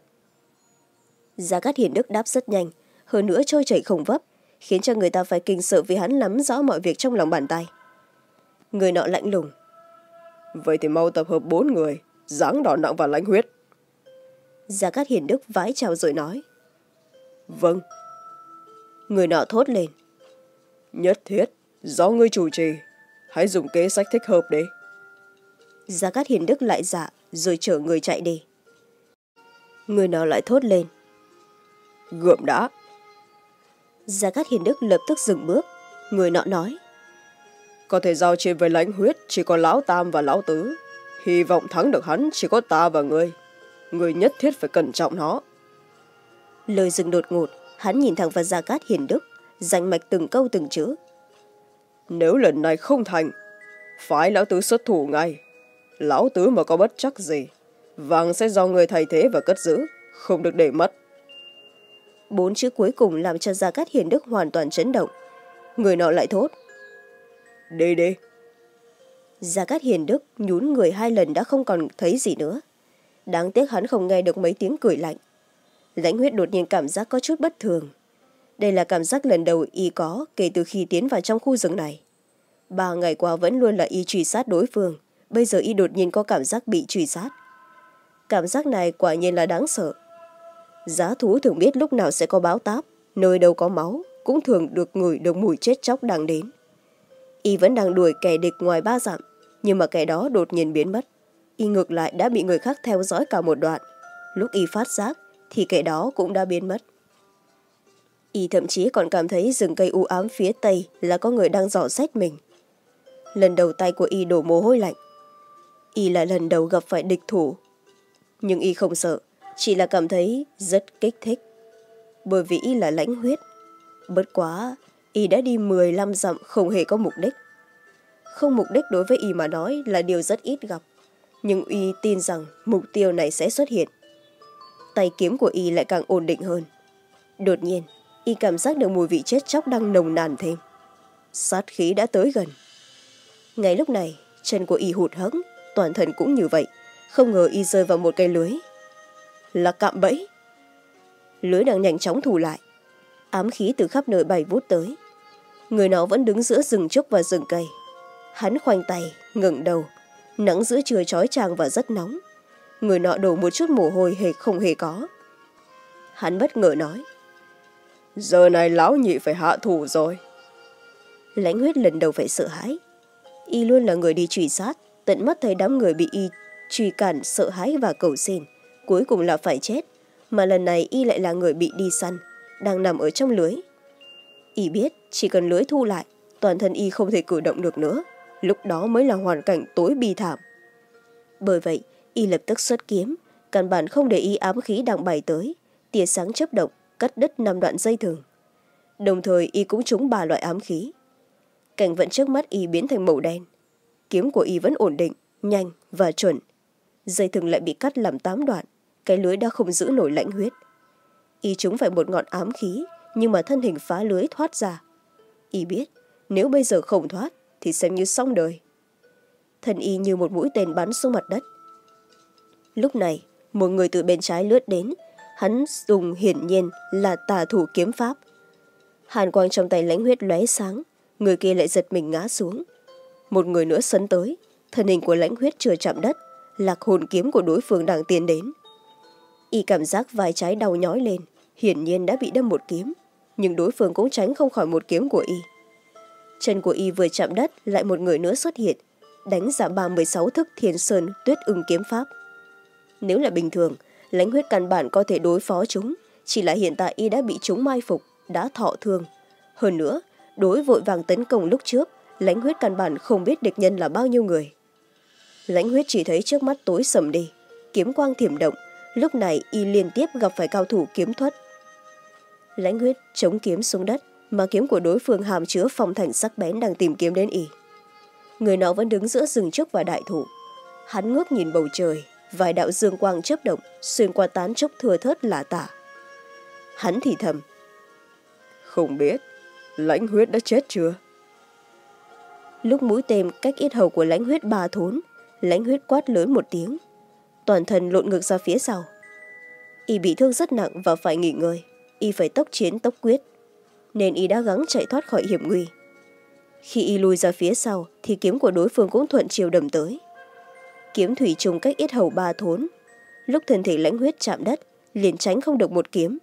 Gia cát hiền đức đáp rất nhanh hơn nữa trôi chảy không vấp khiến cho người ta phải kinh sợ vì hắn nắm rõ mọi việc trong lòng bàn tay. Người nọ lạnh lùng. Vậy thì mau tập hợp bốn người dáng đỏ nặng và lãnh huyết. Gia cát hiền đức vái chào rồi nói. Vâng. Người nọ thốt lên. Nhất thiết do ngươi chủ trì hãy dùng kế sách thích hợp đi. Gia cát hiền đức lại dạ rồi chở người chạy đi. Người nọ lại thốt lên. Gượm đã gia cát hiền đức lập tức dừng bước. Người nọ nói có thể giao chiến với lãnh huyết chỉ có lão tam và lão tứ. Hy vọng thắng được hắn chỉ có ta và ngươi. Ngươi nhất thiết phải cẩn trọng nó. Lời dừng đột ngột hắn nhìn thẳng vào gia cát hiền đức danh mạch từng câu từng chữ. Nếu lần này không thành phái lão tứ xuất thủ ngay. Lão tứ mà có bất chắc gì vàng sẽ do người thay thế và cất giữ không được để mất bốn chữ cuối cùng làm cho gia cát hiền đức hoàn toàn chấn động. Người nọ lại thốt. Đê đê. Gia cát hiền đức nhún người hai lần đã không còn thấy gì nữa. Đáng tiếc hắn không nghe được mấy tiếng cười lạnh. Lãnh huyết đột nhiên cảm giác có chút bất thường. Đây là cảm giác lần đầu y có kể từ khi tiến vào trong khu rừng này. Ba ngày qua vẫn luôn là y truy sát đối phương. Bây giờ y đột nhiên có cảm giác bị truy sát. Cảm giác này quả nhiên là đáng sợ giá thú thường biết lúc nào sẽ có báo táp, nơi đâu có máu, cũng thường được ngửi được mùi chết chóc đang đến. Y vẫn đang đuổi kẻ địch ngoài ba dặm, nhưng mà kẻ đó đột nhiên biến mất. Y ngược lại đã bị người khác theo dõi cả một đoạn. Lúc y phát giác, thì kẻ đó cũng đã biến mất. Y thậm chí còn cảm thấy rừng cây u ám phía tây là có người đang dò xét mình. Lần đầu tay của y đổ mồ hôi lạnh. Y là lần đầu gặp phải địch thủ. Nhưng y không sợ chỉ là cảm thấy rất kích thích. Bởi vì y là lãnh huyết. Bất quá, y đã đi m năm dặm không hề có mục đích. Không mục đích đối với y mà nói là điều rất ít gặp. Nhưng y tin rằng mục tiêu này sẽ xuất hiện. Tay kiếm của y lại càng ổn định hơn. Đột nhiên, y cảm giác được mùi vị chết chóc đang nồng nàn thêm. Sát khí đã tới gần. Ngay lúc này, chân của y hụt hẫng, toàn thân cũng như vậy. Không ngờ y rơi vào một cây lưới là cạm bẫy. Lưới đang nhanh chóng thủ lại. Ám khí từ khắp nơi bay vút tới. Người nó vẫn đứng giữa rừng trúc và rừng cây. Hắn khoanh tay, ngẩng đầu. Nắng giữa trưa trói chang và rất nóng. Người nọ đổ một chút mồ hôi hề không hề có. Hắn bất ngờ nói, giờ này lão nhị phải hạ thủ rồi. Lãnh huyết lần đầu phải sợ hãi. Y luôn là người đi truy sát, tận mắt thấy đám người bị y truy cản sợ hãi và cầu xin cuối cùng là phải chết, mà lần này y lại là người bị đi săn, đang nằm ở trong lưới. Y biết chỉ cần lưới thu lại, toàn thân y không thể cử động được nữa, lúc đó mới là hoàn cảnh tối bi thảm. Bởi vậy, y lập tức xuất kiếm, căn bản không để y ám khí đang bày tới, tia sáng chấp động, cắt đứt năm đoạn dây thừng đồng thời, y cũng trúng ba loại ám khí. Cảnh vận trước mắt y biến thành màu đen. Kiếm của y vẫn ổn định, nhanh và chuẩn dây thừng lại bị cắt làm tám đoạn, cái lưới đã không giữ nổi lãnh huyết. Y chúng phải một ngọn ám khí, nhưng mà thân hình phá lưới thoát ra. Y biết, nếu bây giờ không thoát, thì xem như xong đời. Thân y như một mũi tên bắn xuống mặt đất. Lúc này, một người từ bên trái lướt đến. Hắn dùng hiển nhiên là tà thủ kiếm pháp. Hàn quang trong tay lãnh huyết lóe sáng, người kia lại giật mình ngã xuống. Một người nữa sấn tới, thân hình của lãnh huyết chưa chạm đất lạc hồn kiếm của đối phương đang tiến đến. Y cảm giác vai trái đau nhói lên, hiển nhiên đã bị đâm một kiếm, nhưng đối phương cũng tránh không khỏi một kiếm của y. Chân của y vừa chạm đất, lại một người nữa xuất hiện, đánh giả ba mươi sáu thức thiên sơn tuyết ưng kiếm pháp. Nếu là bình thường, lãnh huyết căn bản có thể đối phó chúng, chỉ là hiện tại y đã bị chúng mai phục, đã thọ thương. Hơn nữa, đối vội vàng tấn công lúc trước, lãnh huyết căn bản không biết địch nhân là bao nhiêu người lãnh huyết chỉ thấy trước mắt tối sầm đi. Kiếm quang thiểm động. Lúc này y liên tiếp gặp phải cao thủ kiếm thuật. Lãnh huyết chống kiếm xuống đất mà kiếm của đối phương hàm chứa phong thành sắc bén đang tìm kiếm đến y. Người nọ vẫn đứng giữa rừng trúc và đại thụ. Hắn ngước nhìn bầu trời vài đạo dương quang chớp động xuyên qua tán trúc thừa thớt lạ tả. Hắn thì thầm không biết lãnh huyết đã chết chưa? Lúc mũi tên cách ít hầu của lãnh huyết ba thốn lãnh huyết quát lớn một tiếng. Toàn thân lộn ngược ra phía sau. Y bị thương rất nặng và phải nghỉ ngơi. Y phải tốc chiến tốc quyết. Nên y đã gắng chạy thoát khỏi hiểm nguy. Khi y lùi ra phía sau, thì kiếm của đối phương cũng thuận chiều đầm tới. Kiếm thủy trùng cách ít hầu ba thốn. Lúc thân thể lãnh huyết chạm đất, liền tránh không được một kiếm.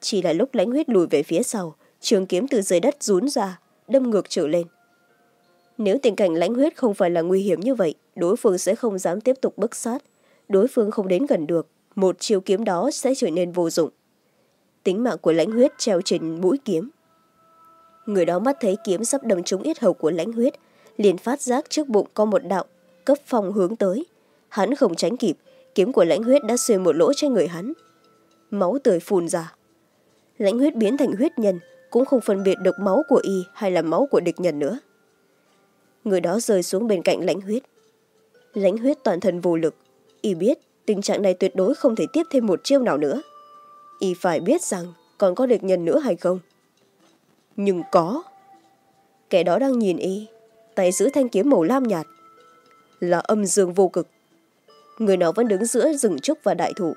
Chỉ là lúc lãnh huyết lùi về phía sau, trường kiếm từ dưới đất rún ra, đâm ngược trở lên. Nếu tình cảnh lãnh huyết không phải là nguy hiểm như vậy đối phương sẽ không dám tiếp tục bức sát. Đối phương không đến gần được, một chiêu kiếm đó sẽ trở nên vô dụng. Tính mạng của lãnh huyết treo trên mũi kiếm. Người đó mắt thấy kiếm sắp đâm trúng yết hầu của lãnh huyết, liền phát giác trước bụng có một đạo cấp phong hướng tới. Hắn không tránh kịp, kiếm của lãnh huyết đã xuyên một lỗ trên người hắn. Máu tươi phun ra. Lãnh huyết biến thành huyết nhân, cũng không phân biệt được máu của y hay là máu của địch nhân nữa. Người đó rơi xuống bên cạnh lãnh huyết lãnh huyết toàn thân vô lực. Y biết tình trạng này tuyệt đối không thể tiếp thêm một chiêu nào nữa. Y phải biết rằng còn có địch nhân nữa hay không? Nhưng có. Kẻ đó đang nhìn y, tay giữ thanh kiếm màu lam nhạt. Là âm dương vô cực. Người nào vẫn đứng giữa rừng trúc và đại thụ.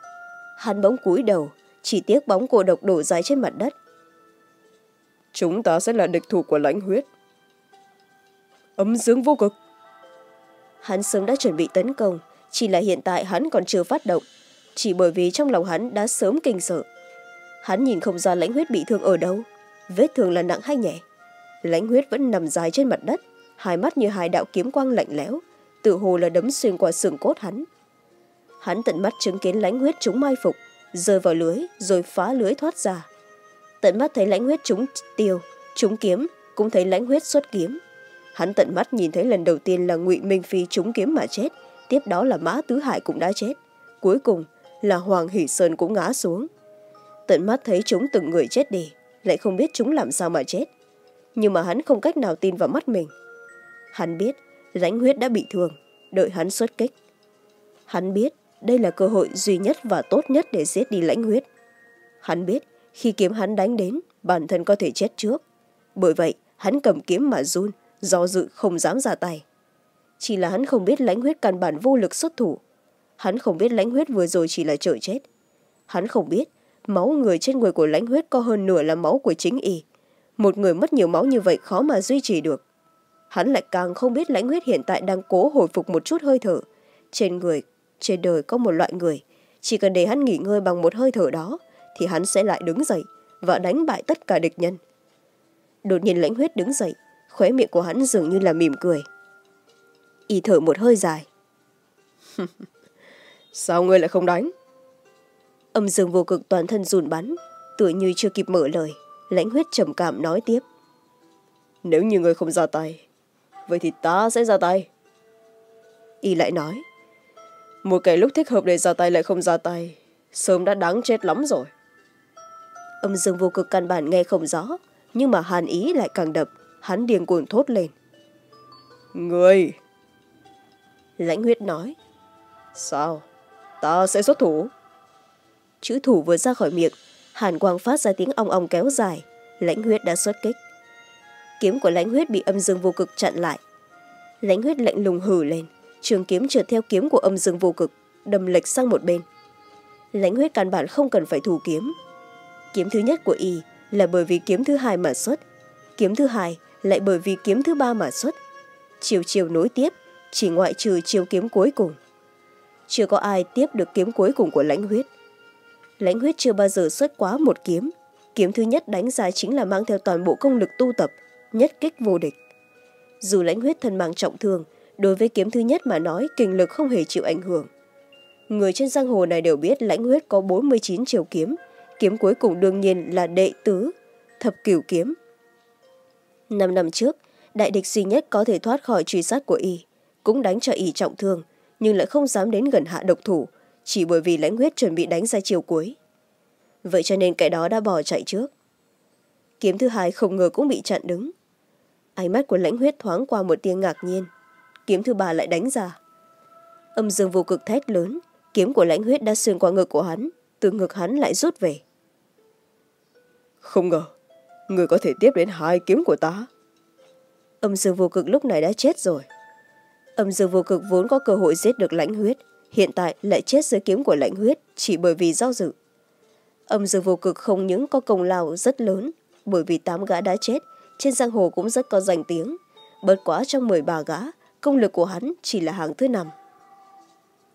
Hắn bóng cúi đầu, chỉ tiếc bóng cô độc đổ dài trên mặt đất. Chúng ta sẽ là địch thủ của lãnh huyết. Âm dương vô cực hắn sớm đã chuẩn bị tấn công, chỉ là hiện tại hắn còn chưa phát động, chỉ bởi vì trong lòng hắn đã sớm kinh sợ. Hắn nhìn không ra lãnh huyết bị thương ở đâu, vết thương là nặng hay nhẹ. Lãnh huyết vẫn nằm dài trên mặt đất, hai mắt như hai đạo kiếm quang lạnh lẽo, tự hồ là đấm xuyên qua xương cốt hắn. Hắn tận mắt chứng kiến lãnh huyết chúng mai phục, rơi vào lưới rồi phá lưới thoát ra. Tận mắt thấy lãnh huyết chúng tiêu chúng kiếm, cũng thấy lãnh huyết xuất kiếm hắn tận mắt nhìn thấy lần đầu tiên là ngụy minh phi trúng kiếm mà chết. Tiếp đó là mã tứ hải cũng đã chết. Cuối cùng là hoàng hỷ sơn cũng ngã xuống. Tận mắt thấy chúng từng người chết đi, lại không biết chúng làm sao mà chết. Nhưng mà hắn không cách nào tin vào mắt mình. Hắn biết lãnh huyết đã bị thương, đợi hắn xuất kích. Hắn biết đây là cơ hội duy nhất và tốt nhất để giết đi lãnh huyết. Hắn biết khi kiếm hắn đánh đến, bản thân có thể chết trước. Bởi vậy, hắn cầm kiếm mà run do dự không dám ra tay. Chỉ là hắn không biết lãnh huyết căn bản vô lực xuất thủ. Hắn không biết lãnh huyết vừa rồi chỉ là trời chết. Hắn không biết máu người trên người của lãnh huyết có hơn nửa là máu của chính y. Một người mất nhiều máu như vậy khó mà duy trì được. Hắn lại càng không biết lãnh huyết hiện tại đang cố hồi phục một chút hơi thở. Trên người, trên đời có một loại người. Chỉ cần để hắn nghỉ ngơi bằng một hơi thở đó, thì hắn sẽ lại đứng dậy và đánh bại tất cả địch nhân. Đột nhiên lãnh huyết đứng dậy khóe miệng của hắn dường như là mỉm cười. Y thở một hơi dài. [laughs] Sao ngươi lại không đánh? Âm dương vô cực toàn thân rùn bắn tựa như chưa kịp mở lời lãnh huyết trầm cảm nói tiếp. Nếu như ngươi không ra tay vậy thì ta sẽ ra tay. Y lại nói. Một kẻ lúc thích hợp để ra tay lại không ra tay sớm đã đáng chết lắm rồi. Âm dương vô cực căn bản nghe không rõ nhưng mà hàn ý lại càng đập hắn điên cuồng thốt lên. Người! Lãnh huyết nói. Sao? Ta sẽ xuất thủ. Chữ thủ vừa ra khỏi miệng hàn quang phát ra tiếng ong ong kéo dài. Lãnh huyết đã xuất kích. Kiếm của lãnh huyết bị âm dương vô cực chặn lại. Lãnh huyết lạnh lùng hử lên. Trường kiếm trượt theo kiếm của âm dương vô cực đâm lệch sang một bên. Lãnh huyết căn bản không cần phải thủ kiếm. Kiếm thứ nhất của y là bởi vì kiếm thứ hai mà xuất. Kiếm thứ hai lại bởi vì kiếm thứ ba mà xuất. Chiều chiều nối tiếp, chỉ ngoại trừ chiều kiếm cuối cùng. Chưa có ai tiếp được kiếm cuối cùng của lãnh huyết. Lãnh huyết chưa bao giờ xuất quá một kiếm. Kiếm thứ nhất đánh ra chính là mang theo toàn bộ công lực tu tập, nhất kích vô địch. Dù lãnh huyết thân mang trọng thương, đối với kiếm thứ nhất mà nói, kinh lực không hề chịu ảnh hưởng. Người trên giang hồ này đều biết lãnh huyết có bốn mươi chín chiều kiếm. Kiếm cuối cùng đương nhiên là đệ tứ, thập cửu kiếm năm năm trước, đại địch duy nhất có thể thoát khỏi truy sát của y cũng đánh cho y trọng thương, nhưng lại không dám đến gần hạ độc thủ, chỉ bởi vì lãnh huyết chuẩn bị đánh ra chiều cuối. Vậy cho nên kẻ đó đã bỏ chạy trước. Kiếm thứ hai không ngờ cũng bị chặn đứng. Ánh mắt của lãnh huyết thoáng qua một tiếng ngạc nhiên. Kiếm thứ ba lại đánh ra. Âm dương vô cực thét lớn, kiếm của lãnh huyết đã xuyên qua ngực của hắn, từ ngực hắn lại rút về. Không ngờ người có thể tiếp đến hai kiếm của ta. Âm dương vô cực lúc này đã chết rồi. Âm dương vô cực vốn có cơ hội giết được lãnh huyết, hiện tại lại chết dưới kiếm của lãnh huyết chỉ bởi vì do dự. Âm dương vô cực không những có công lao rất lớn, bởi vì tám gã đã chết, trên giang hồ cũng rất có danh tiếng. Bớt quá trong mười ba gã, công lực của hắn chỉ là hàng thứ năm.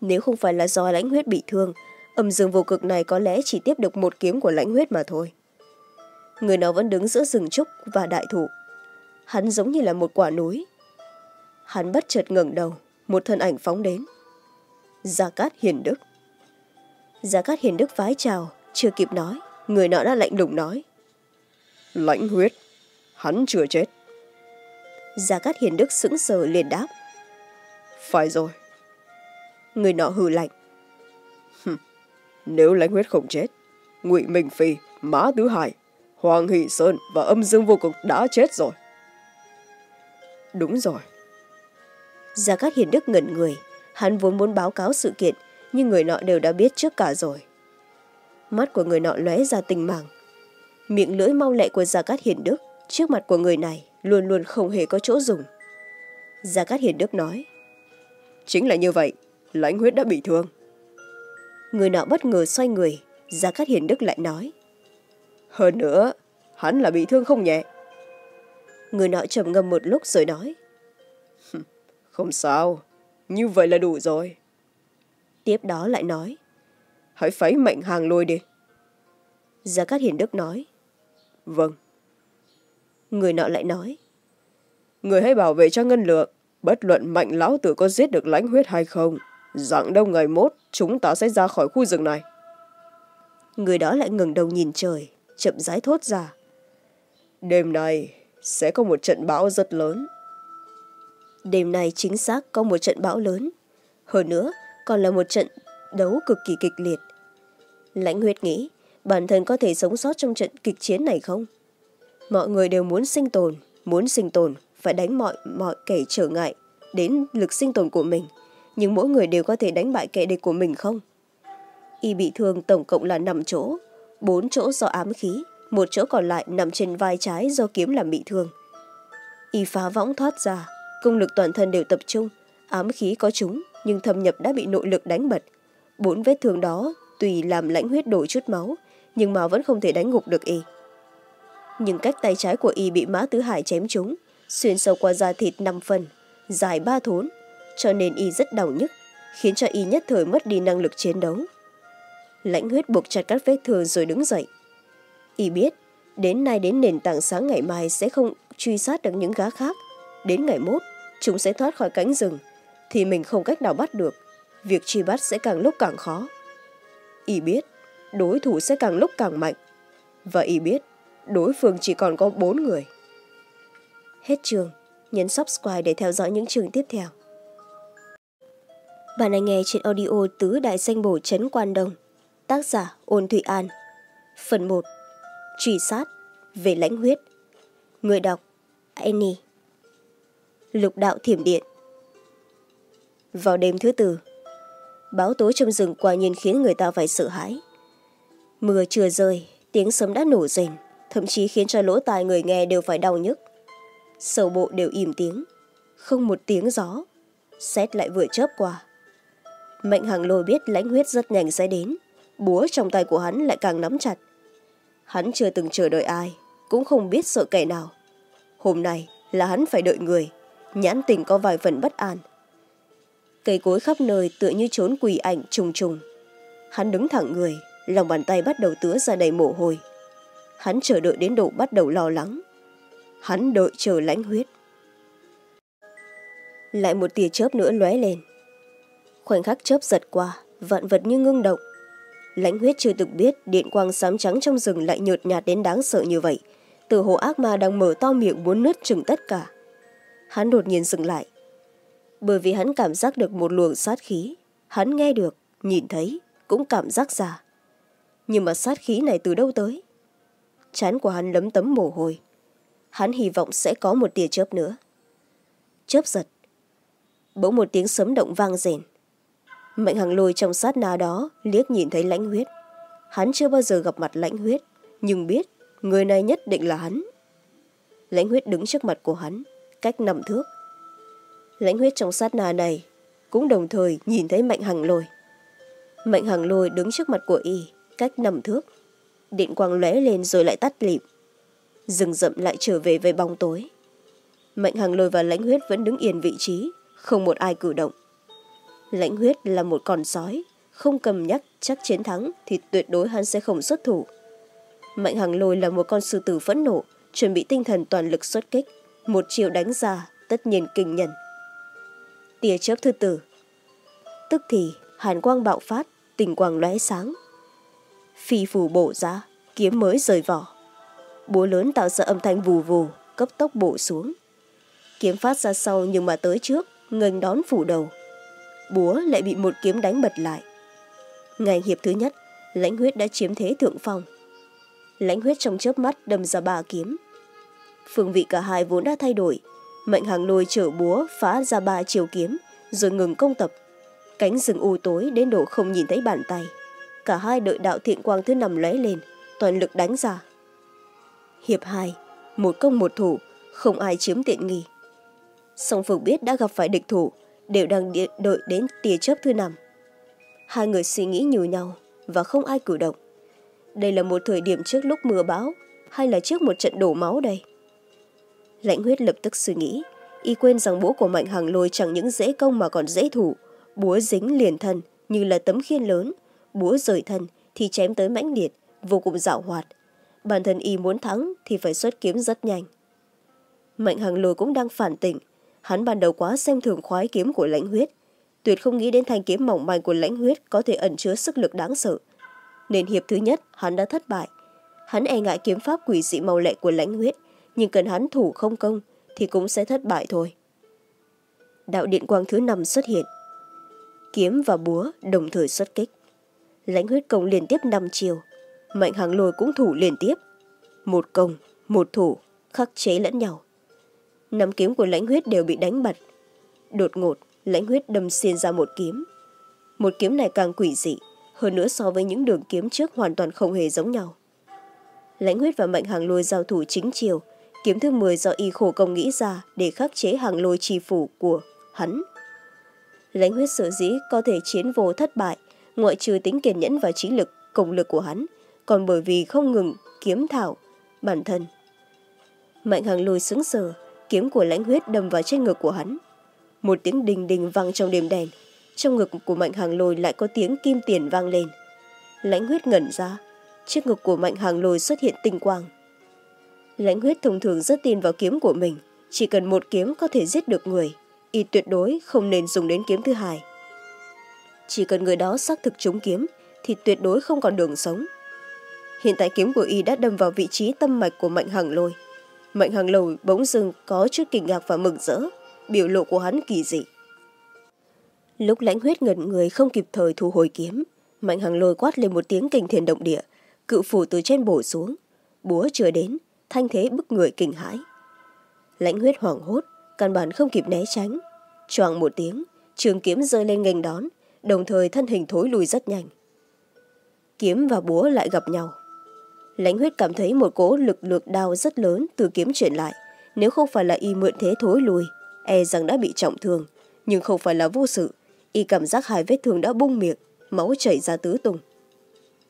Nếu không phải là do lãnh huyết bị thương, âm dương vô cực này có lẽ chỉ tiếp được một kiếm của lãnh huyết mà thôi người nào vẫn đứng giữa rừng trúc và đại thụ. Hắn giống như là một quả núi. Hắn bất chợt ngẩng đầu, một thân ảnh phóng đến. Gia cát hiền đức. Gia cát hiền đức vái chào, chưa kịp nói, người nọ đã lạnh lùng nói. Lãnh huyết, hắn chưa chết. Gia cát hiền đức sững sờ liền đáp. Phải rồi. Người nọ hừ lạnh. Nếu lãnh huyết không chết, ngụy minh phi, mã tứ hải hoàng hỷ sơn và âm dương vô cực đã chết rồi. Đúng rồi. Gia cát hiền đức ngẩn người. Hắn vốn muốn báo cáo sự kiện nhưng người nọ đều đã biết trước cả rồi. Mắt của người nọ lóe ra tình màng. Miệng lưỡi mau lẹ của gia cát hiền đức trước mặt của người này luôn luôn không hề có chỗ dùng. Gia cát hiền đức nói chính là như vậy lãnh huyết đã bị thương. Người nọ bất ngờ xoay người. Gia cát hiền đức lại nói hơn nữa hắn là bị thương không nhẹ. Người nọ trầm ngâm một lúc rồi nói. Không sao như vậy là đủ rồi. Tiếp đó lại nói. Hãy phấy mệnh hàng lôi đi. Gia cát hiền đức nói. Vâng. Người nọ lại nói. Người hãy bảo vệ cho ngân lượng bất luận mạnh lão tử có giết được lãnh huyết hay không dạng đông ngày mốt chúng ta sẽ ra khỏi khu rừng này. Người đó lại ngừng đầu nhìn trời chậm rãi thốt ra. Đêm nay sẽ có một trận bão rất lớn. Đêm nay chính xác có một trận bão lớn. Hơn nữa còn là một trận đấu cực kỳ kịch liệt. Lãnh huyết nghĩ bản thân có thể sống sót trong trận kịch chiến này không? Mọi người đều muốn sinh tồn muốn sinh tồn phải đánh mọi mọi kẻ trở ngại đến lực sinh tồn của mình. Nhưng mỗi người đều có thể đánh bại kẻ địch của mình không? Y bị thương tổng cộng là năm chỗ bốn chỗ do ám khí, một chỗ còn lại nằm trên vai trái do kiếm làm bị thương. Y phá võng thoát ra, công lực toàn thân đều tập trung, ám khí có chúng, nhưng thâm nhập đã bị nội lực đánh bật. Bốn vết thương đó tùy làm lãnh huyết đổ chút máu, nhưng mà vẫn không thể đánh gục được y. Nhưng cách tay trái của y bị mã tứ hải chém trúng, xuyên sâu qua da thịt năm phần, dài ba thốn, cho nên y rất đau nhức, khiến cho y nhất thời mất đi năng lực chiến đấu lãnh huyết buộc chặt các vết thương rồi đứng dậy. Y biết, đến nay đến nền tảng sáng ngày mai sẽ không truy sát được những gá khác. Đến ngày mốt, chúng sẽ thoát khỏi cánh rừng, thì mình không cách nào bắt được. Việc truy bắt sẽ càng lúc càng khó. Y biết, đối thủ sẽ càng lúc càng mạnh. Và y biết, đối phương chỉ còn có bốn người. Hết trường, nhấn subscribe để theo dõi những trường tiếp theo. Bạn đang nghe trên audio tứ đại danh bổ trấn quan đông tác giả ôn thụy an. Phần một truy sát về lãnh huyết. Người đọc, annie. Lục đạo thiểm điện. Vào đêm thứ tư báo tố trong rừng quả nhiên khiến người ta phải sợ hãi. Mưa chưa rơi, tiếng sấm đã nổ rền, thậm chí khiến cho lỗ tai người nghe đều phải đau nhức. Sầu bộ đều im tiếng, không một tiếng gió xét lại vừa chớp qua. Mạnh hàng lôi biết lãnh huyết rất nhanh sẽ đến búa trong tay của hắn lại càng nắm chặt. Hắn chưa từng chờ đợi ai, cũng không biết sợ kẻ nào. Hôm nay là hắn phải đợi người, nhãn tình có vài phần bất an. Cây cối khắp nơi tựa như trốn quỳ ảnh trùng trùng. Hắn đứng thẳng người, lòng bàn tay bắt đầu tứa ra đầy mồ hôi. Hắn chờ đợi đến độ bắt đầu lo lắng. Hắn đợi chờ lãnh huyết. Lại một tia chớp nữa lóe lên. Khoảnh khắc chớp giật qua, vạn vật như ngưng động lãnh huyết chưa từng biết, điện quang xám trắng trong rừng lại nhợt nhạt đến đáng sợ như vậy. Từ hồ ác ma đang mở to miệng muốn nứt chừng tất cả. Hắn đột nhiên dừng lại. Bởi vì hắn cảm giác được một luồng sát khí, hắn nghe được, nhìn thấy, cũng cảm giác ra. Nhưng mà sát khí này từ đâu tới? Chán của hắn lấm tấm mồ hôi. Hắn hy vọng sẽ có một tia chớp nữa. Chớp giật. Bỗng một tiếng sấm động vang rền mạnh hằng lôi trong sát na đó, liếc nhìn thấy lãnh huyết. Hắn chưa bao giờ gặp mặt lãnh huyết, nhưng biết người này nhất định là hắn. Lãnh huyết đứng trước mặt của hắn, cách năm thước. Lãnh huyết trong sát na này cũng đồng thời nhìn thấy mạnh hằng lôi. Mạnh hằng lôi đứng trước mặt của y, cách năm thước, điện quang lóe lên rồi lại tắt lịm. Rừng rậm lại trở về với bóng tối. Mạnh hằng lôi và lãnh huyết vẫn đứng yên vị trí, không một ai cử động lãnh huyết là một con sói, không cầm nhắc chắc chiến thắng thì tuyệt đối hắn sẽ không xuất thủ. Mạnh hằng lôi là một con sư tử phẫn nộ, chuẩn bị tinh thần toàn lực xuất kích. Một chiều đánh ra, tất nhiên kinh nhân. Tia chớp thứ tử tức thì, hàn quang bạo phát, tình quang lóe sáng. Phi phù bổ ra, kiếm mới rời vỏ. Búa lớn tạo ra âm thanh vù vù, cấp tốc bổ xuống. Kiếm phát ra sau nhưng mà tới trước nghênh đón phủ đầu búa lại bị một kiếm đánh bật lại. Ngày hiệp thứ nhất, lãnh huyết đã chiếm thế thượng phong. Lãnh huyết trong chớp mắt đâm ra ba kiếm. Phương vị cả hai vốn đã thay đổi, mạnh hàng lôi chở búa phá ra ba chiều kiếm, rồi ngừng công tập. Cánh rừng u tối đến độ không nhìn thấy bàn tay. Cả hai đợi đạo thiện quang thứ năm lóe lên, toàn lực đánh ra. Hiệp hai, một công một thủ, không ai chiếm tiện nghi. Song phương biết đã gặp phải địch thủ đều đang đợi đến tia chớp thứ năm. Hai người suy nghĩ nhủ nhau và không ai cử động. Đây là một thời điểm trước lúc mưa bão hay là trước một trận đổ máu đây? Lãnh huyết lập tức suy nghĩ, y quên rằng búa của mạnh hằng lôi chẳng những dễ công mà còn dễ thủ. Búa dính liền thân như là tấm khiên lớn, búa rời thân thì chém tới mãnh liệt, vô cùng dạo hoạt. Bản thân y muốn thắng thì phải xuất kiếm rất nhanh. Mạnh hằng lôi cũng đang phản tỉnh hắn ban đầu quá xem thường khoái kiếm của lãnh huyết. Tuyệt không nghĩ đến thanh kiếm mỏng manh của lãnh huyết có thể ẩn chứa sức lực đáng sợ. Nên hiệp thứ nhất, hắn đã thất bại. Hắn e ngại kiếm pháp quỷ dị màu lệ của lãnh huyết, nhưng cần hắn thủ không công thì cũng sẽ thất bại thôi. Đạo điện quang thứ năm xuất hiện. Kiếm và búa đồng thời xuất kích. Lãnh huyết công liên tiếp năm chiều. Mạnh hàng lôi cũng thủ liên tiếp. Một công, một thủ, khắc chế lẫn nhau nắm kiếm của lãnh huyết đều bị đánh bật. Đột ngột, lãnh huyết đâm xuyên ra một kiếm. Một kiếm này càng quỷ dị, hơn nữa so với những đường kiếm trước hoàn toàn không hề giống nhau. Lãnh huyết và mạnh hàng lôi giao thủ chính chiều. Kiếm thứ mười do y khổ công nghĩ ra để khắc chế hàng lôi trì phủ của hắn. Lãnh huyết sở dĩ có thể chiến vô thất bại, ngoại trừ tính kiên nhẫn và trí lực, công lực của hắn, còn bởi vì không ngừng kiếm thảo bản thân. Mạnh hàng lôi xứng sờ kiếm của lãnh huyết đâm vào trên ngực của hắn. Một tiếng đình đình vang trong đêm đèn trong ngực của mạnh hàng lôi lại có tiếng kim tiền vang lên. Lãnh huyết ngẩn ra chiếc ngực của mạnh hàng lôi xuất hiện tinh quang. Lãnh huyết thông thường rất tin vào kiếm của mình, chỉ cần một kiếm có thể giết được người, y tuyệt đối không nên dùng đến kiếm thứ hai. Chỉ cần người đó xác thực trúng kiếm, thì tuyệt đối không còn đường sống. Hiện tại kiếm của y đã đâm vào vị trí tâm mạch của mạnh hằng lôi mạnh hằng lầu bỗng dưng có chút kinh ngạc và mừng rỡ, biểu lộ của hắn kỳ dị. Lúc lãnh huyết ngẩn người không kịp thời thu hồi kiếm mạnh hằng lôi quát lên một tiếng kinh thiền động địa, cự phủ từ trên bổ xuống. Búa chưa đến, thanh thế bức người kinh hãi. Lãnh huyết hoảng hốt, căn bản không kịp né tránh. Choàng một tiếng, trường kiếm rơi lên nghênh đón, đồng thời thân hình thối lùi rất nhanh. Kiếm và búa lại gặp nhau lãnh huyết cảm thấy một cỗ lực lược đau rất lớn từ kiếm chuyển lại. Nếu không phải là y mượn thế thối lùi e rằng đã bị trọng thương. Nhưng không phải là vô sự. Y cảm giác hai vết thương đã bung miệng, máu chảy ra tứ tung.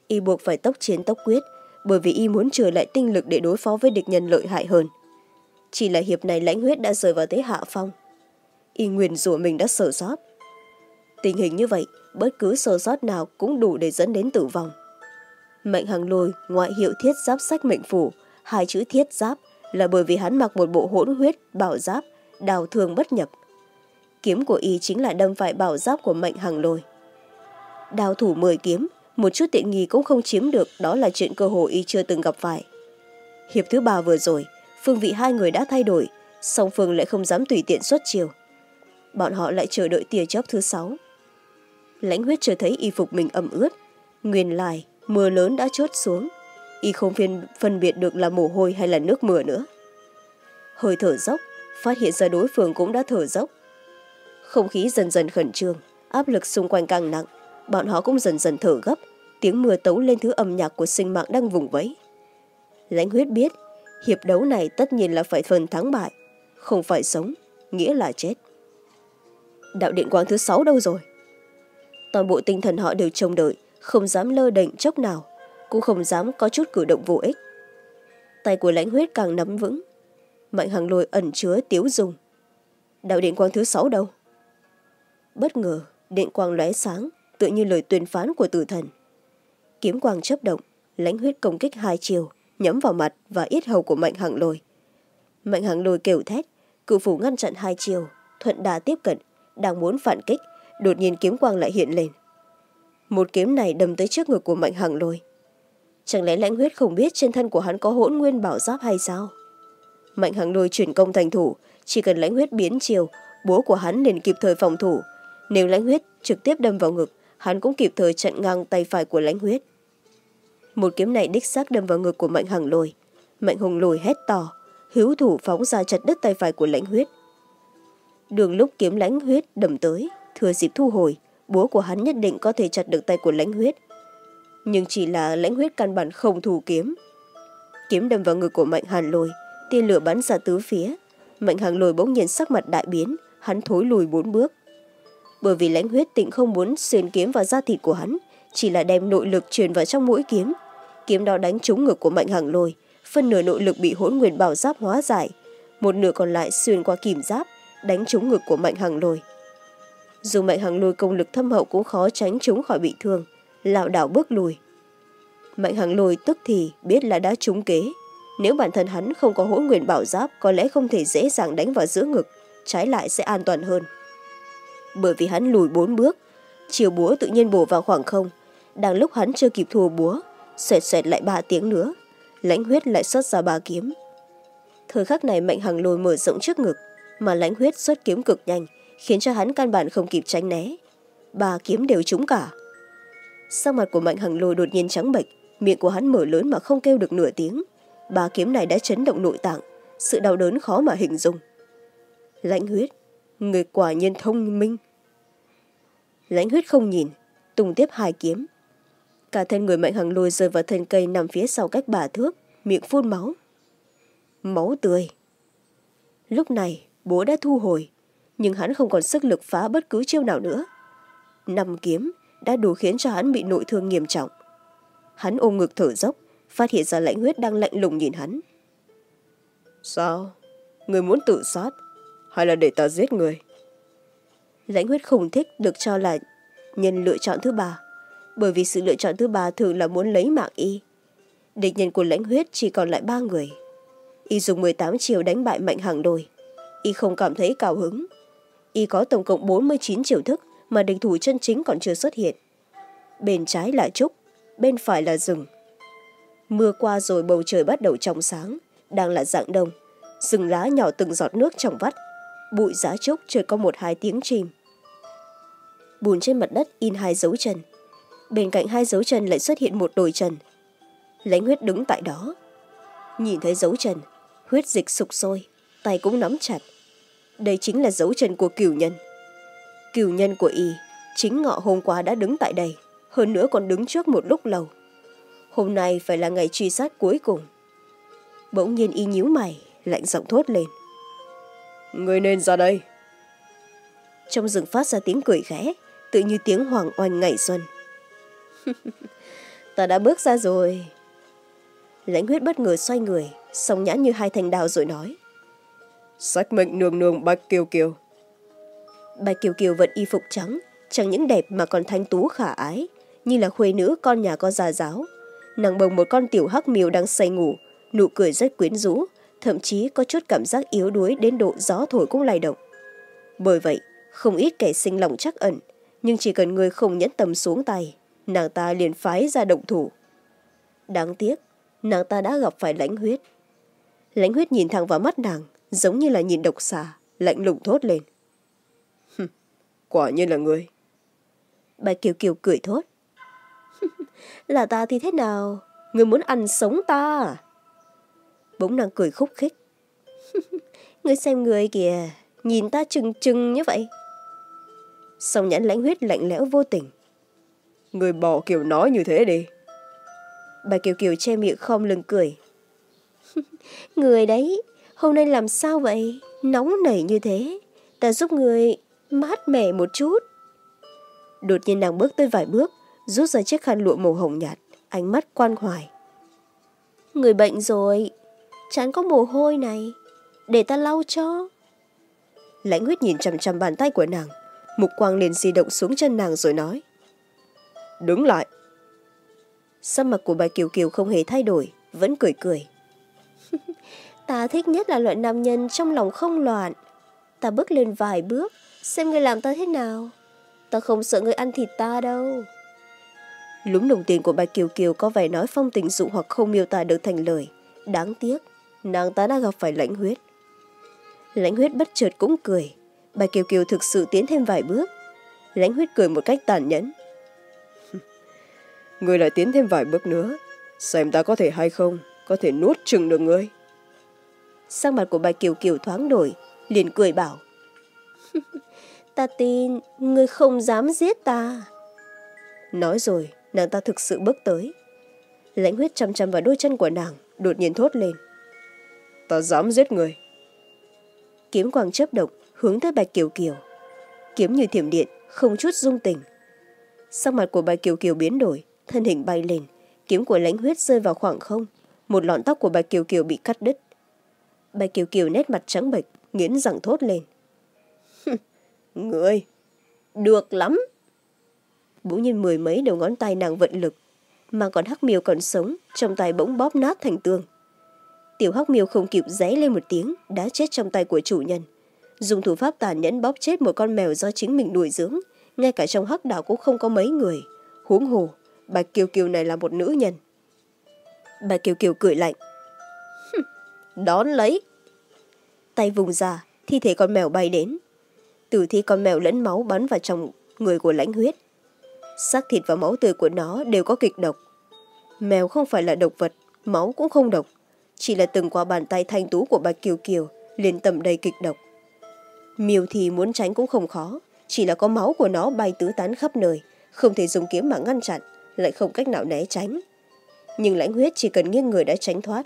Y buộc phải tốc chiến tốc quyết, bởi vì y muốn trở lại tinh lực để đối phó với địch nhân lợi hại hơn. Chỉ là hiệp này lãnh huyết đã rời vào thế hạ phong. Y nguyền rủa mình đã sở sót. Tình hình như vậy, bất cứ sơ sót nào cũng đủ để dẫn đến tử vong mệnh hằng lôi, ngoại hiệu thiết giáp sách mệnh phủ. Hai chữ thiết giáp là bởi vì hắn mặc một bộ hỗn huyết, bảo giáp, đào thường bất nhập. Kiếm của y chính là đâm phải bảo giáp của mệnh hằng lôi. Đào thủ mười kiếm, một chút tiện nghi cũng không chiếm được, đó là chuyện cơ hồ y chưa từng gặp phải. Hiệp thứ ba vừa rồi, phương vị hai người đã thay đổi, song phương lại không dám tùy tiện xuất chiều. Bọn họ lại chờ đợi tia chớp thứ sáu. Lãnh huyết chưa thấy y phục mình ẩm ướt, nguyên lai mưa lớn đã chốt xuống. Y không phiên phân biệt được là mồ hôi hay là nước mưa nữa. Hơi thở dốc, phát hiện ra đối phương cũng đã thở dốc. Không khí dần dần khẩn trương, áp lực xung quanh càng nặng. Bọn họ cũng dần dần thở gấp, tiếng mưa tấu lên thứ âm nhạc của sinh mạng đang vùng vẫy. Lãnh huyết biết, hiệp đấu này tất nhiên là phải phần thắng bại, không phải sống, nghĩa là chết. Đạo điện quang thứ sáu đâu rồi? Toàn bộ tinh thần họ đều trông đợi không dám lơ đệnh chốc nào, cũng không dám có chút cử động vô ích. Tay của lãnh huyết càng nắm vững, mạnh hàng lôi ẩn chứa tiếu dùng đạo điện quang thứ sáu đâu? Bất ngờ, điện quang lóe sáng tự như lời tuyên phán của tử thần. Kiếm quang chấp động, lãnh huyết công kích hai chiều, nhắm vào mặt và yết hầu của mạnh hàng lôi. Mạnh hàng lôi kêu thét, cự phủ ngăn chặn hai chiều, thuận đà tiếp cận, đang muốn phản kích, đột nhiên kiếm quang lại hiện lên một kiếm này đâm tới trước ngực của mạnh hằng lôi chẳng lẽ lãnh huyết không biết trên thân của hắn có hỗn nguyên bảo giáp hay sao? Mạnh hằng lôi chuyển công thành thủ, chỉ cần lãnh huyết biến chiều bố của hắn liền kịp thời phòng thủ. Nếu lãnh huyết trực tiếp đâm vào ngực, hắn cũng kịp thời chặn ngang tay phải của lãnh huyết. Một kiếm này đích xác đâm vào ngực của mạnh hằng lôi mạnh hùng lôi hét to, hữu thủ phóng ra chặt đứt tay phải của lãnh huyết. Đường lúc kiếm lãnh huyết đâm tới, thừa dịp thu hồi búa của hắn nhất định có thể chặt được tay của lãnh huyết. Nhưng chỉ là lãnh huyết căn bản không thủ kiếm. Kiếm đâm vào ngực của mạnh hàn lôi tiên lửa bắn ra tứ phía. Mạnh hàn lôi bỗng nhiên sắc mặt đại biến, hắn thối lùi bốn bước. Bởi vì lãnh huyết tịnh không muốn xuyên kiếm vào da thịt của hắn, chỉ là đem nội lực truyền vào trong mũi kiếm. Kiếm đó đánh trúng ngực của mạnh hàng lôi, phân nửa nội lực bị hỗn nguyên bảo giáp hóa giải. Một nửa còn lại xuyên qua kìm giáp, đánh trúng ngực của mạnh hàng lôi dù mạnh hằng lôi công lực thâm hậu cũng khó tránh chúng khỏi bị thương. Lảo đảo bước lùi. Mạnh hằng lôi tức thì biết là đã trúng kế. Nếu bản thân hắn không có hỗn nguyên bảo giáp, có lẽ không thể dễ dàng đánh vào giữa ngực, trái lại sẽ an toàn hơn. Bởi vì hắn lùi bốn bước, chiều búa tự nhiên bổ vào khoảng không. Đang lúc hắn chưa kịp thua búa, xoẹt xoẹt lại ba tiếng nữa, lãnh huyết lại xuất ra ba kiếm. Thời khắc này mạnh hằng lôi mở rộng trước ngực, mà lãnh huyết xuất kiếm cực nhanh khiến cho hắn căn bản không kịp tránh né. Ba kiếm đều trúng cả. Sắc mặt của mạnh hằng lôi đột nhiên trắng bệch, miệng của hắn mở lớn mà không kêu được nửa tiếng. Ba kiếm này đã chấn động nội tạng, sự đau đớn khó mà hình dung. Lãnh huyết, người quả nhiên thông minh. Lãnh huyết không nhìn, tung tiếp hai kiếm. Cả thân người mạnh hằng lôi rơi vào thân cây nằm phía sau cách bà thước, miệng phun máu. Máu tươi. Lúc này, bố đã thu hồi nhưng hắn không còn sức lực phá bất cứ chiêu nào nữa. Năm kiếm đã đủ khiến cho hắn bị nội thương nghiêm trọng. Hắn ôm ngực thở dốc phát hiện ra lãnh huyết đang lạnh lùng nhìn hắn. Sao? Người muốn tự sát hay là để ta giết người? Lãnh huyết không thích được cho là nhân lựa chọn thứ ba bởi vì sự lựa chọn thứ ba thường là muốn lấy mạng y. Địch nhân của lãnh huyết chỉ còn lại ba người. Y dùng m tám chiều đánh bại mạnh hàng đôi. Y không cảm thấy cao hứng y có tổng cộng bốn mươi chín chiều thức mà địch thủ chân chính còn chưa xuất hiện. Bên trái là trúc, bên phải là rừng. Mưa qua rồi bầu trời bắt đầu trong sáng, đang là dạng đông. Rừng lá nhỏ từng giọt nước trong vắt, bụi giá trúc chơi có một hai tiếng chìm bùn trên mặt đất in hai dấu chân. Bên cạnh hai dấu chân lại xuất hiện một đồi chân lãnh huyết đứng tại đó. Nhìn thấy dấu chân, huyết dịch sục sôi, tay cũng nắm chặt đây chính là dấu chân của cửu nhân. Cửu nhân của y chính ngọ hôm qua đã đứng tại đây hơn nữa còn đứng trước một lúc lâu. Hôm nay phải là ngày truy sát cuối cùng. Bỗng nhiên y nhíu mày lạnh giọng thốt lên. Người nên ra đây. Trong rừng phát ra tiếng cười khẽ tự như tiếng hoàng oanh ngày xuân. [laughs] Ta đã bước ra rồi. Lãnh huyết bất ngờ xoay người song nhãn như hai thành đào rồi nói sách mệnh nương nương bạch kiều kiều. Bạch kiều kiều vẫn y phục trắng, chẳng những đẹp mà còn thanh tú khả ái, như là khuê nữ con nhà có gia giáo. Nàng bồng một con tiểu hắc miêu đang say ngủ, nụ cười rất quyến rũ, thậm chí có chút cảm giác yếu đuối đến độ gió thổi cũng lay động. Bởi vậy, không ít kẻ sinh lòng chắc ẩn, nhưng chỉ cần người không nhẫn tâm xuống tay, nàng ta liền phái ra động thủ. Đáng tiếc, nàng ta đã gặp phải lãnh huyết. Lãnh huyết nhìn thẳng vào mắt nàng giống như là nhìn độc xà lạnh lùng thốt lên. Quả nhiên là người. Bà kiều kiều cười thốt. [laughs] Là ta thì thế nào? Người muốn ăn sống ta à? bỗng nàng cười khúc khích. [laughs] Người xem người kìa nhìn ta trừng trừng như vậy. Song nhãn lãnh huyết lạnh lẽo vô tình. Người bỏ kiểu nói như thế đi. Bà kiều kiều che miệng khom lưng cười. [laughs] người đấy hôm nay làm sao vậy? Nóng nảy như thế. Ta giúp người mát mẻ một chút. Đột nhiên nàng bước tới vài bước, rút ra chiếc khăn lụa màu hồng nhạt, ánh mắt quan hoài. Người bệnh rồi. Chán có mồ hôi này. Để ta lau cho. Lãnh huyết nhìn chằm chằm bàn tay của nàng. Mục quang liền di động xuống chân nàng rồi nói. Đứng lại. Sắc mặt của bà kiều kiều không hề thay đổi, vẫn cười cười ta thích nhất là loại nam nhân trong lòng không loạn. Ta bước lên vài bước, xem người làm ta thế nào. Ta không sợ người ăn thịt ta đâu. Lúng đồng tiền của bà kiều kiều có vẻ nói phong tình dụ hoặc không miêu tả được thành lời. Đáng tiếc, nàng ta đã gặp phải lãnh huyết. Lãnh huyết bất chợt cũng cười. Bà kiều kiều thực sự tiến thêm vài bước. Lãnh huyết cười một cách tàn nhẫn. [laughs] Người lại tiến thêm vài bước nữa. Xem ta có thể hay không, có thể nuốt chừng được ngươi sắc mặt của bà kiều kiều thoáng đổi, liền cười bảo. [laughs] Ta tin, ngươi không dám giết ta. Nói rồi, nàng ta thực sự bước tới. Lãnh huyết chăm chăm vào đôi chân của nàng, đột nhiên thốt lên. Ta dám giết người kiếm quang chớp động, hướng tới bạch kiều kiều. Kiếm như thiểm điện, không chút dung tình. Sắc mặt của bạch kiều kiều biến đổi, thân hình bay lên. Kiếm của lãnh huyết rơi vào khoảng không. Một lọn tóc của bạch kiều kiều bị cắt đứt bạch kiều kiều nét mặt trắng bệch, nghiến răng thốt lên. [laughs] Người, được lắm. Bỗng nhiên mười mấy đầu ngón tay nàng vận lực, mà còn hắc miêu còn sống, trong tay bỗng bóp nát thành tương tiểu hắc miêu không kịp giấy lên một tiếng đã chết trong tay của chủ nhân. Dùng thủ pháp tàn nhẫn bóp chết một con mèo do chính mình nuôi dưỡng, ngay cả trong hắc đảo cũng không có mấy người. Huống hồ bạch kiều kiều này là một nữ nhân. Bạch kiều kiều cười lạnh đón lấy. Tay vùng ra, thi thể con mèo bay đến. Từ thi con mèo lẫn máu bắn vào trong người của lãnh huyết. Xác thịt và máu tươi của nó đều có kịch độc. Mèo không phải là độc vật, máu cũng không độc. Chỉ là từng qua bàn tay thanh tú của bạch kiều kiều liền tầm đầy kịch độc. Miêu thì muốn tránh cũng không khó, chỉ là có máu của nó bay tứ tán khắp nơi, không thể dùng kiếm mà ngăn chặn, lại không cách nào né tránh. Nhưng lãnh huyết chỉ cần nghiêng người đã tránh thoát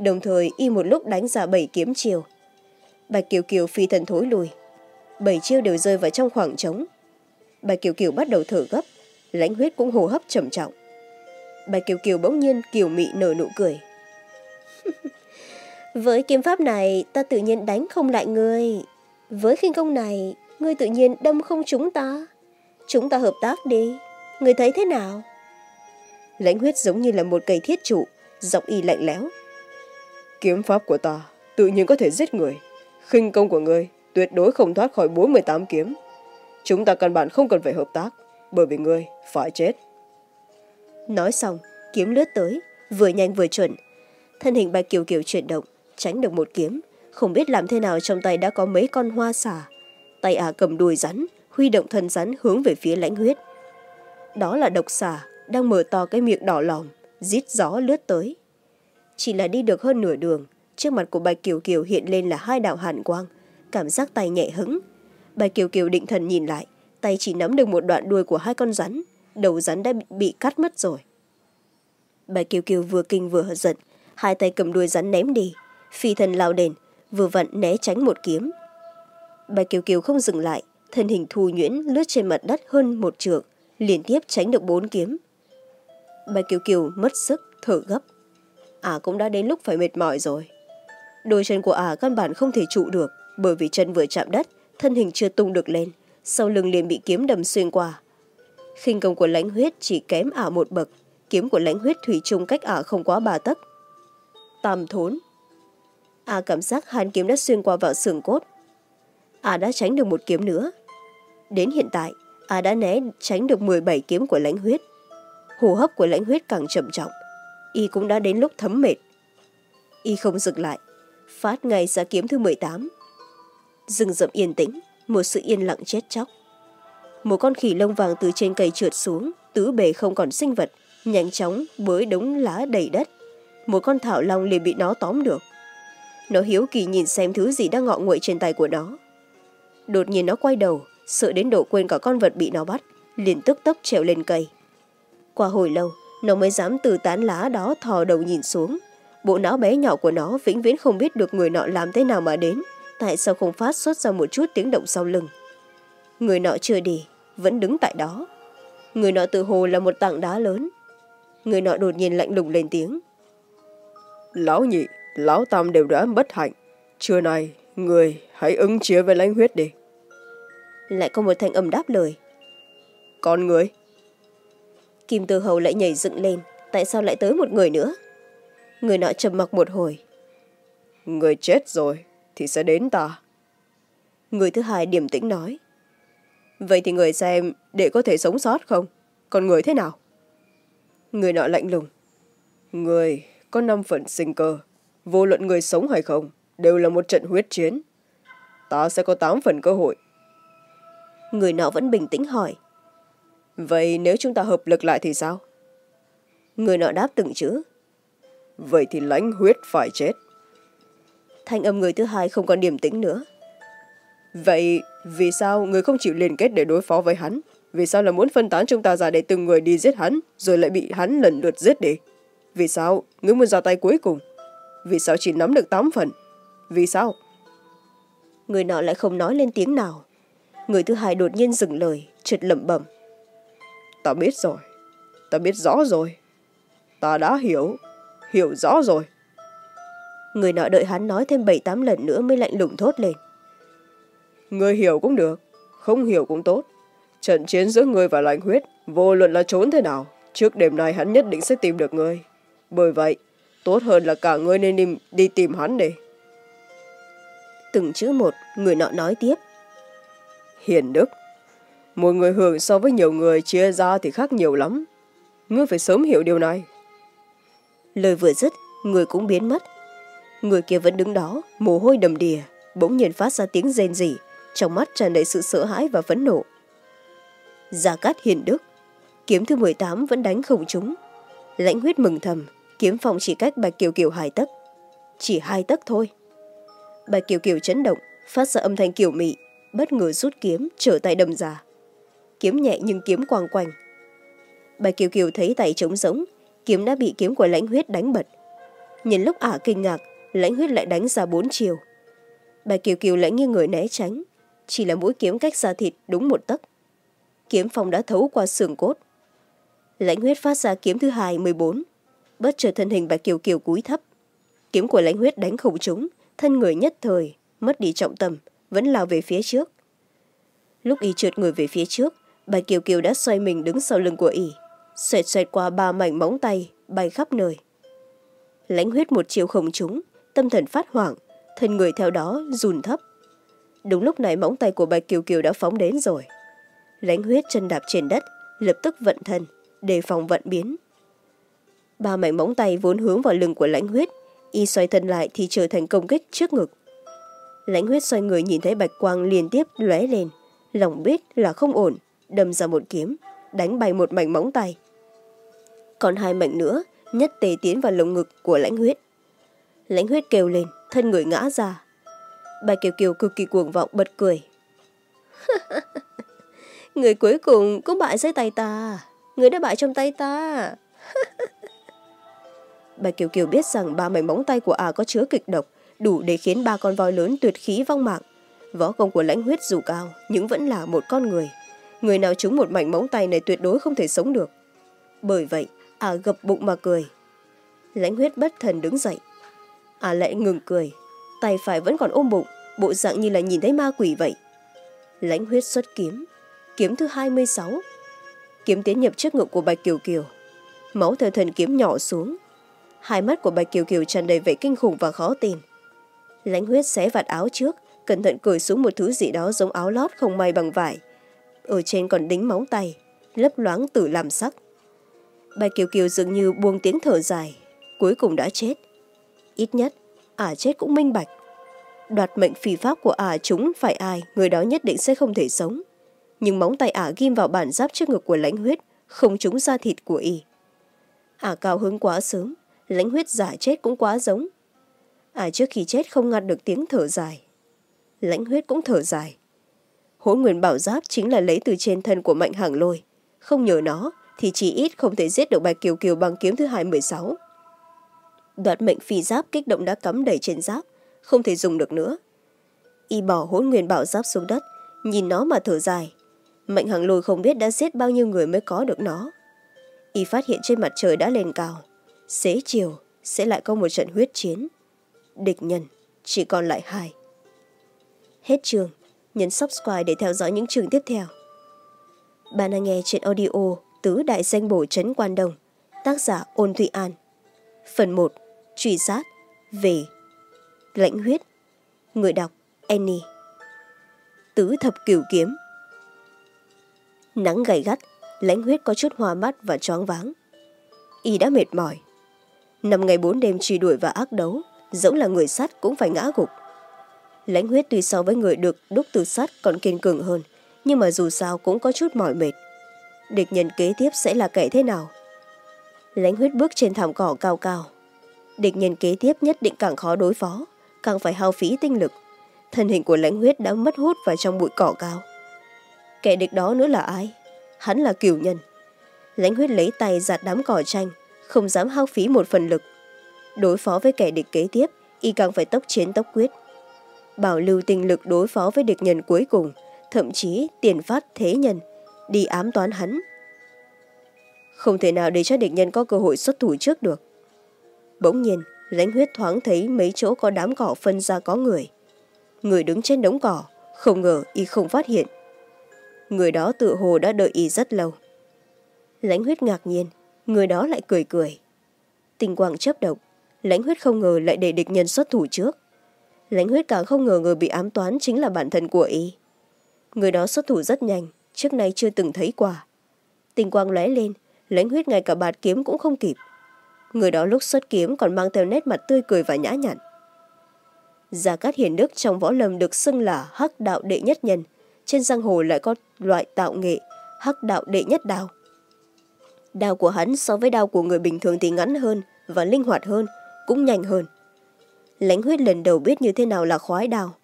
đồng thời y một lúc đánh ra bảy kiếm chiều. Bạch kiều kiều phi thần thối lùi. Bảy chiêu đều rơi vào trong khoảng trống. Bạch kiều kiều bắt đầu thở gấp, lãnh huyết cũng hô hấp trầm trọng. Bạch kiều kiều bỗng nhiên kiều mị nở nụ cười. [laughs] với kiếm pháp này, ta tự nhiên đánh không lại ngươi. Với khinh công này, ngươi tự nhiên đâm không chúng ta. Chúng ta hợp tác đi. Ngươi thấy thế nào? Lãnh huyết giống như là một cây thiết trụ, giọng y lạnh lẽo kiếm pháp của ta, tự nhiên có thể giết người. Khinh công của ngươi tuyệt đối không thoát khỏi bốn mươi tám kiếm. Chúng ta căn bản không cần phải hợp tác, bởi vì ngươi phải chết. Nói xong, kiếm lướt tới, vừa nhanh vừa chuẩn. Thân hình bạch kiều kiều chuyển động, tránh được một kiếm. Không biết làm thế nào trong tay đã có mấy con hoa xà. Tay ả cầm đuôi rắn, huy động thân rắn hướng về phía lãnh huyết. Đó là độc xà, đang mở to cái miệng đỏ lòm, rít gió lướt tới chỉ là đi được hơn nửa đường, trước mặt của bạch kiều kiều hiện lên là hai đạo hàn quang, cảm giác tay nhẹ hứng bạch kiều kiều định thần nhìn lại, tay chỉ nắm được một đoạn đuôi của hai con rắn, đầu rắn đã bị cắt mất rồi. Bạch kiều kiều vừa kinh vừa giận, hai tay cầm đuôi rắn ném đi, phi thần lao đền, vừa vặn né tránh một kiếm. Bạch kiều kiều không dừng lại, thân hình thu nhuyễn lướt trên mặt đất hơn một trượng, liên tiếp tránh được bốn kiếm. Bạch kiều kiều mất sức, thở gấp ả à cũng đã đến lúc phải mệt mỏi rồi. Đôi chân của ả à căn bản không thể trụ được, bởi vì chân vừa chạm đất, thân hình chưa tung được lên, sau lưng liền bị kiếm đâm xuyên qua. Khinh công của lãnh huyết chỉ kém ả một bậc, kiếm của lãnh huyết thủy chung cách ả không quá ba tấc. Tam thốn. Ả cảm giác hàn kiếm đã xuyên qua vào xương cốt. Ả đã tránh được một kiếm nữa. Đến hiện tại ả đã né tránh được m bảy kiếm của lãnh huyết. Hô hấp của lãnh huyết càng trầm trọng y cũng đã đến lúc thấm mệt. Y không dừng lại, phát ngay ra kiếm thứ m tám. Rừng rậm yên tĩnh, một sự yên lặng chết chóc. Một con khỉ lông vàng từ trên cây trượt xuống, tứ bề không còn sinh vật, nhanh chóng bới đống lá đầy đất. Một con thảo long liền bị nó tóm được. Nó hiếu kỳ nhìn xem thứ gì đang ngọ nguậy trên tay của nó. Đột nhiên nó quay đầu, sợ đến độ quên cả con vật bị nó bắt, liền tức tốc trèo lên cây. Qua hồi lâu nó mới dám từ tán lá đó thò đầu nhìn xuống. Bộ não bé nhỏ của nó vĩnh viễn không biết được người nọ làm thế nào mà đến. Tại sao không phát xuất ra một chút tiếng động sau lưng? Người nọ chưa đi vẫn đứng tại đó. Người nọ tự hồ là một tảng đá lớn. Người nọ đột nhiên lạnh lùng lên tiếng. Lão nhị lão tam đều đã bất hạnh. Trưa nay người hãy ứng chia với lãnh huyết đi. Lại có một thanh âm đáp lời. Con người kim tư hầu lại nhảy dựng lên. Tại sao lại tới một người nữa? Người nọ trầm mặc một hồi. Người chết rồi thì sẽ đến ta. Người thứ hai điềm tĩnh nói. Vậy thì người xem để có thể sống sót không? Còn người thế nào? Người nọ lạnh lùng. Người có năm phần sinh cơ. Vô luận người sống hay không đều là một trận huyết chiến. Ta sẽ có tám phần cơ hội. Người nọ vẫn bình tĩnh hỏi vậy nếu chúng ta hợp lực lại thì sao? Người nọ đáp từng chữ. Vậy thì lãnh huyết phải chết. Thanh âm người thứ hai không còn điềm tĩnh nữa. Vậy vì sao người không chịu liên kết để đối phó với hắn? Vì sao là muốn phân tán chúng ta ra để từng người đi giết hắn, rồi lại bị hắn lần lượt giết đi? Vì sao người muốn ra tay cuối cùng? Vì sao chỉ nắm được tám phần? Vì sao? Người nọ lại không nói lên tiếng nào. Người thứ hai đột nhiên dừng lời, chợt lẩm bẩm ta biết rồi. Ta biết rõ rồi. Ta đã hiểu. Hiểu rõ rồi. Người nọ đợi hắn nói thêm bảy tám lần nữa mới lạnh lùng thốt lên. Người hiểu cũng được không hiểu cũng tốt. Trận chiến giữa người và lãnh huyết vô luận là trốn thế nào trước đêm nay hắn nhất định sẽ tìm được người. Bởi vậy tốt hơn là cả người nên đi, đi tìm hắn đi từng chữ một người nọ nói tiếp. Hiền đức một người hưởng so với nhiều người chia ra thì khác nhiều lắm. Ngươi phải sớm hiểu điều này. Lời vừa dứt, người cũng biến mất. Người kia vẫn đứng đó, mồ hôi đầm đìa, bỗng nhiên phát ra tiếng rên rỉ, trong mắt tràn đầy sự sợ hãi và phẫn nộ. Gia cát hiền đức, kiếm thứ mười tám vẫn đánh không trúng. Lãnh huyết mừng thầm, kiếm phòng chỉ cách bạch kiều kiều hai tấc. Chỉ hai tấc thôi. Bạch kiều kiều chấn động, phát ra âm thanh kiểu mị, bất ngờ rút kiếm, trở tay đâm ra kiếm nhẹ nhưng kiếm quang quanh. Bạch kiều kiều thấy tay trống rỗng, kiếm đã bị kiếm của lãnh huyết đánh bật. Nhìn lúc ả kinh ngạc, lãnh huyết lại đánh ra bốn chiều. Bạch kiều kiều lại nghiêng người né tránh, chỉ là mũi kiếm cách xa thịt đúng một tấc. Kiếm phong đã thấu qua xương cốt. Lãnh huyết phát ra kiếm thứ hai mười bốn bất chợt thân hình bạch kiều kiều cúi thấp. Kiếm của lãnh huyết đánh không trúng, thân người nhất thời, mất đi trọng tâm, vẫn lao về phía trước. Lúc y trượt người về phía trước bạch kiều kiều đã xoay mình đứng sau lưng của y xoẹt xoẹt qua ba mảnh móng tay, bay khắp nơi. Lãnh huyết một chiều không trúng, tâm thần phát hoảng, thân người theo đó rùn thấp. Đúng lúc này móng tay của bạch kiều kiều đã phóng đến rồi. Lãnh huyết chân đạp trên đất, lập tức vận thân, đề phòng vận biến. Ba mảnh móng tay vốn hướng vào lưng của lãnh huyết y xoay thân lại thì trở thành công kích trước ngực. Lãnh huyết xoay người nhìn thấy bạch quang liên tiếp lóe lên, lòng biết là không ổn đâm ra một kiếm, đánh bay một mảnh móng tay. Còn hai mảnh nữa, nhất tề tiến vào lồng ngực của lãnh huyết. Lãnh huyết kêu lên, thân người ngã ra. Bà kiều kiều cực kỳ cuồng vọng, bật cười. [laughs] người cuối cùng cũng bại dưới tay ta. Người đã bại trong tay ta. [laughs] Bà kiều kiều biết rằng ba mảnh móng tay của ả có chứa kịch độc, đủ để khiến ba con voi lớn tuyệt khí vong mạng. Võ công của lãnh huyết dù cao, nhưng vẫn là một con người người nào trúng một mảnh móng tay này tuyệt đối không thể sống được. Bởi vậy, ả gập bụng mà cười. Lãnh huyết bất thần đứng dậy. Ả lại ngừng cười. Tay phải vẫn còn ôm bụng, bộ dạng như là nhìn thấy ma quỷ vậy. Lãnh huyết xuất kiếm. Kiếm thứ hai mươi sáu. Kiếm tiến nhập trước ngực của bạch kiều kiều. Máu theo thần kiếm nhỏ xuống. Hai mắt của bạch kiều kiều tràn đầy vẻ kinh khủng và khó tin. Lãnh huyết xé vạt áo trước, cẩn thận cởi xuống một thứ gì đó giống áo lót không may bằng vải ở trên còn đính móng tay, lấp loáng tử làm sắc. Bạch kiều kiều dường như buông tiếng thở dài, cuối cùng đã chết. Ít nhất, ả chết cũng minh bạch. Đoạt mệnh phi pháp của ả chúng phải ai, người đó nhất định sẽ không thể sống. Nhưng móng tay ả ghim vào bản giáp trước ngực của lãnh huyết, không trúng da thịt của y ả cao hứng quá sớm, lãnh huyết giả chết cũng quá giống. Ả trước khi chết không ngăn được tiếng thở dài. Lãnh huyết cũng thở dài hỗn nguyên bảo giáp chính là lấy từ trên thân của mạnh hàng lôi. Không nhờ nó, thì chỉ ít không thể giết được bạch kiều kiều bằng kiếm thứ hai mười sáu. Đoạt mệnh phi giáp kích động đã cắm đầy trên giáp, không thể dùng được nữa. Y bỏ hỗn nguyên bảo giáp xuống đất, nhìn nó mà thở dài. Mạnh hàng lôi không biết đã giết bao nhiêu người mới có được nó. Y phát hiện trên mặt trời đã lên cao. Xế chiều, sẽ lại có một trận huyết chiến. Địch nhân, chỉ còn lại hai. Hết trường nhấn subscribe để theo dõi những trường tiếp theo. Bạn đang nghe trên audio tứ đại danh bổ trấn quan đông tác giả ôn thụy an. Phần một, truy sát, về. Lãnh huyết, người đọc, annie. Tứ thập cửu kiếm. Nắng gay gắt, lãnh huyết có chút hoa mắt và choáng váng. Y đã mệt mỏi. Năm ngày bốn đêm truy đuổi và ác đấu dẫu là người sắt cũng phải ngã gục lãnh huyết tuy so với người được đúc từ sắt còn kiên cường hơn, nhưng mà dù sao cũng có chút mỏi mệt. Địch nhân kế tiếp sẽ là kẻ thế nào? Lãnh huyết bước trên thảm cỏ cao cao. Địch nhân kế tiếp nhất định càng khó đối phó, càng phải hao phí tinh lực. Thân hình của lãnh huyết đã mất hút vào trong bụi cỏ cao. Kẻ địch đó nữa là ai? Hắn là cửu nhân. Lãnh huyết lấy tay giạt đám cỏ tranh không dám hao phí một phần lực. Đối phó với kẻ địch kế tiếp, y càng phải tốc chiến tốc quyết bảo lưu tinh lực đối phó với địch nhân cuối cùng, thậm chí tiền phát thế nhân, đi ám toán hắn. Không thể nào để cho địch nhân có cơ hội xuất thủ trước được. Bỗng nhiên, lãnh huyết thoáng thấy mấy chỗ có đám cỏ phân ra có người. Người đứng trên đống cỏ, không ngờ y không phát hiện. Người đó tự hồ đã đợi y rất lâu. Lãnh huyết ngạc nhiên, người đó lại cười cười. Tình quang chấp động, lãnh huyết không ngờ lại để địch nhân xuất thủ trước lãnh huyết càng không ngờ người bị ám toán chính là bản thân của y người đó xuất thủ rất nhanh, trước nay chưa từng thấy qua tình quang lóe lên, lãnh huyết ngay cả bạt kiếm cũng không kịp. Người đó lúc xuất kiếm còn mang theo nét mặt tươi cười và nhã nhặn. Gia cát hiền đức trong võ lâm được xưng là hắc đạo đệ nhất nhân, trên giang hồ lại có loại tạo nghệ hắc đạo đệ nhất đao đao của hắn so với đao của người bình thường thì ngắn hơn và linh hoạt hơn, cũng nhanh hơn lãnh huyết lần đầu biết như thế nào là khoái đào,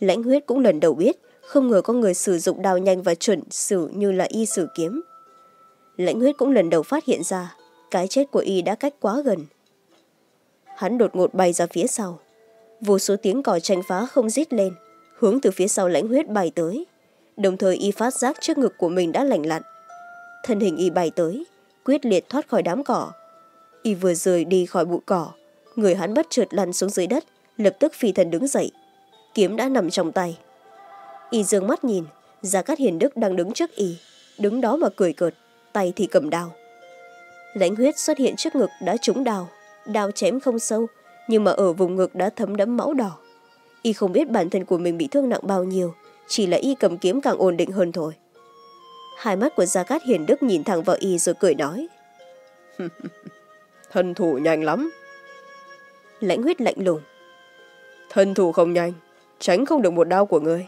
lãnh huyết cũng lần đầu biết không ngờ có người sử dụng đào nhanh và chuẩn sử như là y sử kiếm. Lãnh huyết cũng lần đầu phát hiện ra cái chết của y đã cách quá gần. Hắn đột ngột bay ra phía sau. Vô số tiếng còi tranh phá không rít lên hướng từ phía sau lãnh huyết bay tới. Đồng thời y phát giác trước ngực của mình đã lành lặn. Thân hình y bay tới quyết liệt thoát khỏi đám cỏ. Y vừa rời đi khỏi bụi cỏ người hắn bất trượt lăn xuống dưới đất, lập tức phi thần đứng dậy. Kiếm đã nằm trong tay. Y dương mắt nhìn, gia cát hiền đức đang đứng trước y, đứng đó mà cười cợt, tay thì cầm đao. Lãnh huyết xuất hiện trước ngực đã trúng đao đao chém không sâu, nhưng mà ở vùng ngực đã thấm đẫm máu đỏ. Y không biết bản thân của mình bị thương nặng bao nhiêu, chỉ là y cầm kiếm càng ổn định hơn thôi. Hai mắt của gia cát hiền đức nhìn thẳng vào y rồi cười nói. [laughs] Thân thủ nhanh lắm lãnh huyết lạnh lùng. Thân thủ không nhanh tránh không được một đau của ngươi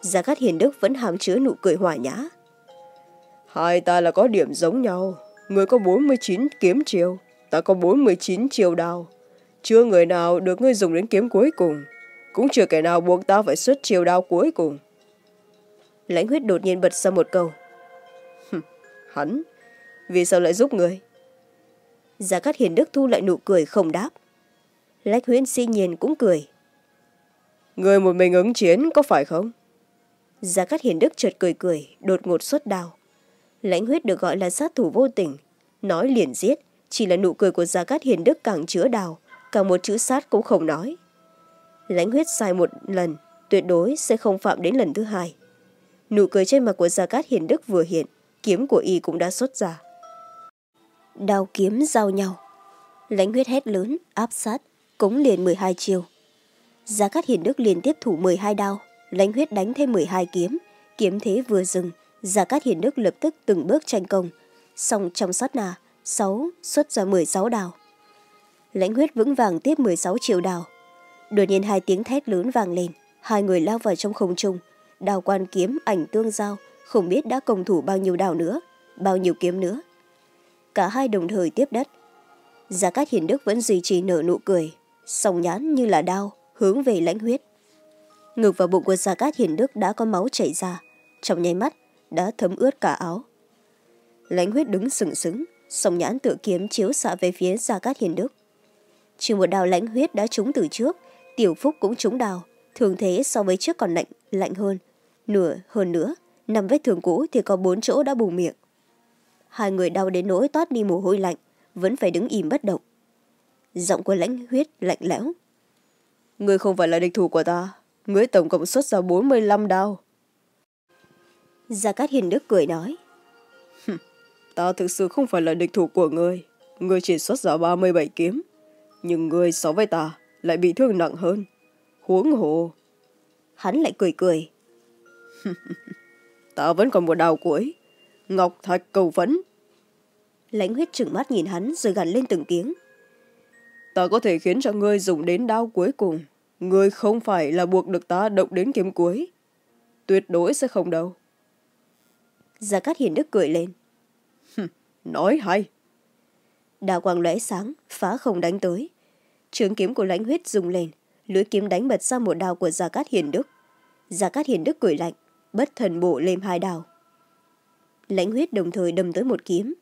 gia cát hiền đức vẫn hàm chứa nụ cười hòa nhã. Hai ta là có điểm giống nhau. Người có bốn mươi chín kiếm chiều ta có bốn mươi chín chiều đao. Chưa người nào được ngươi dùng đến kiếm cuối cùng cũng chưa kẻ nào buộc ta phải xuất chiều đao cuối cùng. Lãnh huyết đột nhiên bật ra một câu. Hắn vì sao lại giúp người? Gia cát hiền đức thu lại nụ cười không đáp lách huyễn si nhiên cũng cười. Người một mình ứng chiến có phải không? Gia cát hiền đức chợt cười cười đột ngột xuất đao. Lãnh huyết được gọi là sát thủ vô tình. Nói liền giết chỉ là nụ cười của gia cát hiền đức càng chứa đào càng một chữ sát cũng không nói. Lãnh huyết sai một lần tuyệt đối sẽ không phạm đến lần thứ hai. Nụ cười trên mặt của gia cát hiền đức vừa hiện kiếm của y cũng đã xuất ra. Đao kiếm giao nhau. Lãnh huyết hét lớn áp sát cống liền mười hai chiều. Gia cát hiền đức liền tiếp thủ mười hai đao, lãnh huyết đánh thêm mười hai kiếm kiếm thế vừa dừng gia cát hiền đức lập tức từng bước tranh công. Xong trong sát nà sáu xuất ra mười sáu đào lãnh huyết vững vàng tiếp mười sáu triệu đào đột nhiên hai tiếng thét lớn vang lên, hai người lao vào trong không trung. Đào quan kiếm, ảnh tương giao, không biết đã công thủ bao nhiêu đào nữa, bao nhiêu kiếm nữa. Cả hai đồng thời tiếp đất. Gia cát hiền đức vẫn duy trì nở nụ cười sòng nhán như là đao, hướng về lãnh huyết. Ngực và bụng của gia cát hiền đức đã có máu chảy ra, trong nháy mắt đã thấm ướt cả áo. Lãnh huyết đứng sừng sững, sòng nhãn tự kiếm chiếu xạ về phía gia cát hiền đức. Chỉ một đào lãnh huyết đã trúng từ trước, tiểu phúc cũng trúng đào thường thế so với trước còn lạnh lạnh hơn. Nửa, hơn nữa, nằm vết thương cũ thì có bốn chỗ đã bù miệng. Hai người đau đến nỗi toát đi mồ hôi lạnh, vẫn phải đứng im bất động giọng của lãnh huyết lạnh lẽo. Người không phải là địch thủ của ta. Người tổng cộng xuất ra bốn mươi lăm đao. Gia cát hiền đức cười nói. Ta thực sự không phải là địch thủ của ngươi. Ngươi chỉ xuất ra ba mươi bảy kiếm. Nhưng ngươi so với ta lại bị thương nặng hơn. Huống hồ. Hắn lại cười cười. [laughs] Ta vẫn còn một đào cuối. Ngọc thạch cầu phấn lãnh huyết trừng mắt nhìn hắn rồi gằn lên từng tiếng ta có thể khiến cho ngươi dùng đến đao cuối cùng. Ngươi không phải là buộc được ta động đến kiếm cuối. Tuyệt đối sẽ không đâu. Gia cát hiền đức cười lên. Nói hay. Đào quang lóe sáng phá không đánh tới. Trường kiếm của lãnh huyết rung lên lưỡi kiếm đánh bật ra một đào của gia cát hiền đức. Gia cát hiền đức cười lạnh bất thần bộ lên hai đào lãnh huyết đồng thời đâm tới một kiếm.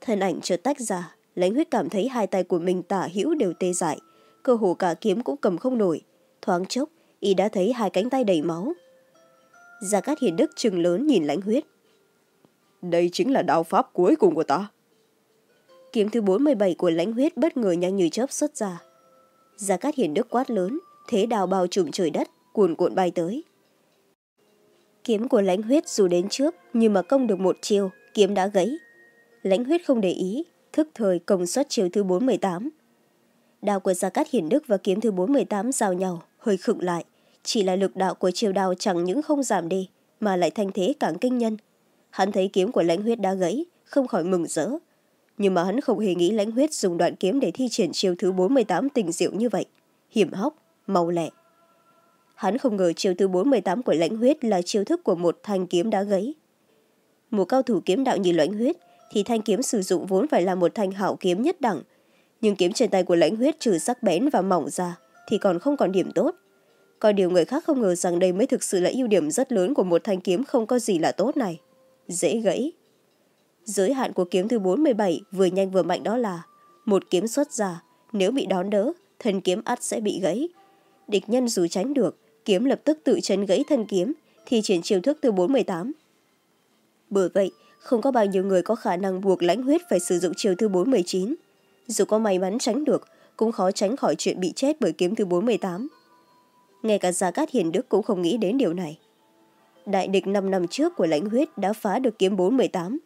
Thân ảnh chợt tách ra lãnh huyết cảm thấy hai tay của mình tả hữu đều tê dại. Cơ hồ cả kiếm cũng cầm không nổi. Thoáng chốc y đã thấy hai cánh tay đầy máu. Gia cát hiền đức chừng lớn nhìn lãnh huyết. Đây chính là đạo pháp cuối cùng của ta. Kiếm thứ bốn mươi bảy của lãnh huyết bất ngờ nhanh như chớp xuất ra. Gia cát hiền đức quát lớn thế đào bao trùm trời đất cuồn cuộn bay tới. Kiếm của lãnh huyết dù đến trước nhưng mà công được một chiêu kiếm đã gãy. Lãnh huyết không để ý thức thời công suất chiều thứ bốn mươi tám. Đao của gia cát hiển đức và kiếm thứ bốn mươi tám giao nhau, hơi khựng lại. Chỉ là lực đạo của chiều đao chẳng những không giảm đi, mà lại thanh thế càng kinh nhân. Hắn thấy kiếm của lãnh huyết đã gãy, không khỏi mừng rỡ. Nhưng mà hắn không hề nghĩ lãnh huyết dùng đoạn kiếm để thi triển chiêu thứ bốn mươi tám tình diệu như vậy. Hiểm hóc, mau lẹ. Hắn không ngờ chiêu thứ bốn mươi tám của lãnh huyết là chiêu thức của một thanh kiếm đã gãy. Một cao thủ kiếm đạo như lãnh huyết thì thanh kiếm sử dụng vốn phải là một thanh hảo kiếm nhất đẳng. Nhưng kiếm trên tay của lãnh huyết trừ sắc bén và mỏng ra thì còn không còn điểm tốt. Còn điều người khác không ngờ rằng đây mới thực sự là ưu điểm rất lớn của một thanh kiếm không có gì là tốt này. Dễ gãy. Giới hạn của kiếm thứ bốn mươi bảy vừa nhanh vừa mạnh đó là một kiếm xuất ra, nếu bị đón đỡ, thân kiếm ắt sẽ bị gãy. Địch nhân dù tránh được, kiếm lập tức tự chấn gãy thân kiếm thì triển chiêu thức thứ bốn mươi tám. Bởi vậy không có bao nhiêu người có khả năng buộc lãnh huyết phải sử dụng chiêu thứ bốn mươi chín. Dù có may mắn tránh được, cũng khó tránh khỏi chuyện bị chết bởi kiếm thứ bốn mươi tám. Ngay cả gia cát hiền đức cũng không nghĩ đến điều này. Đại địch năm năm trước của lãnh huyết đã phá được kiếm bốn mươi tám.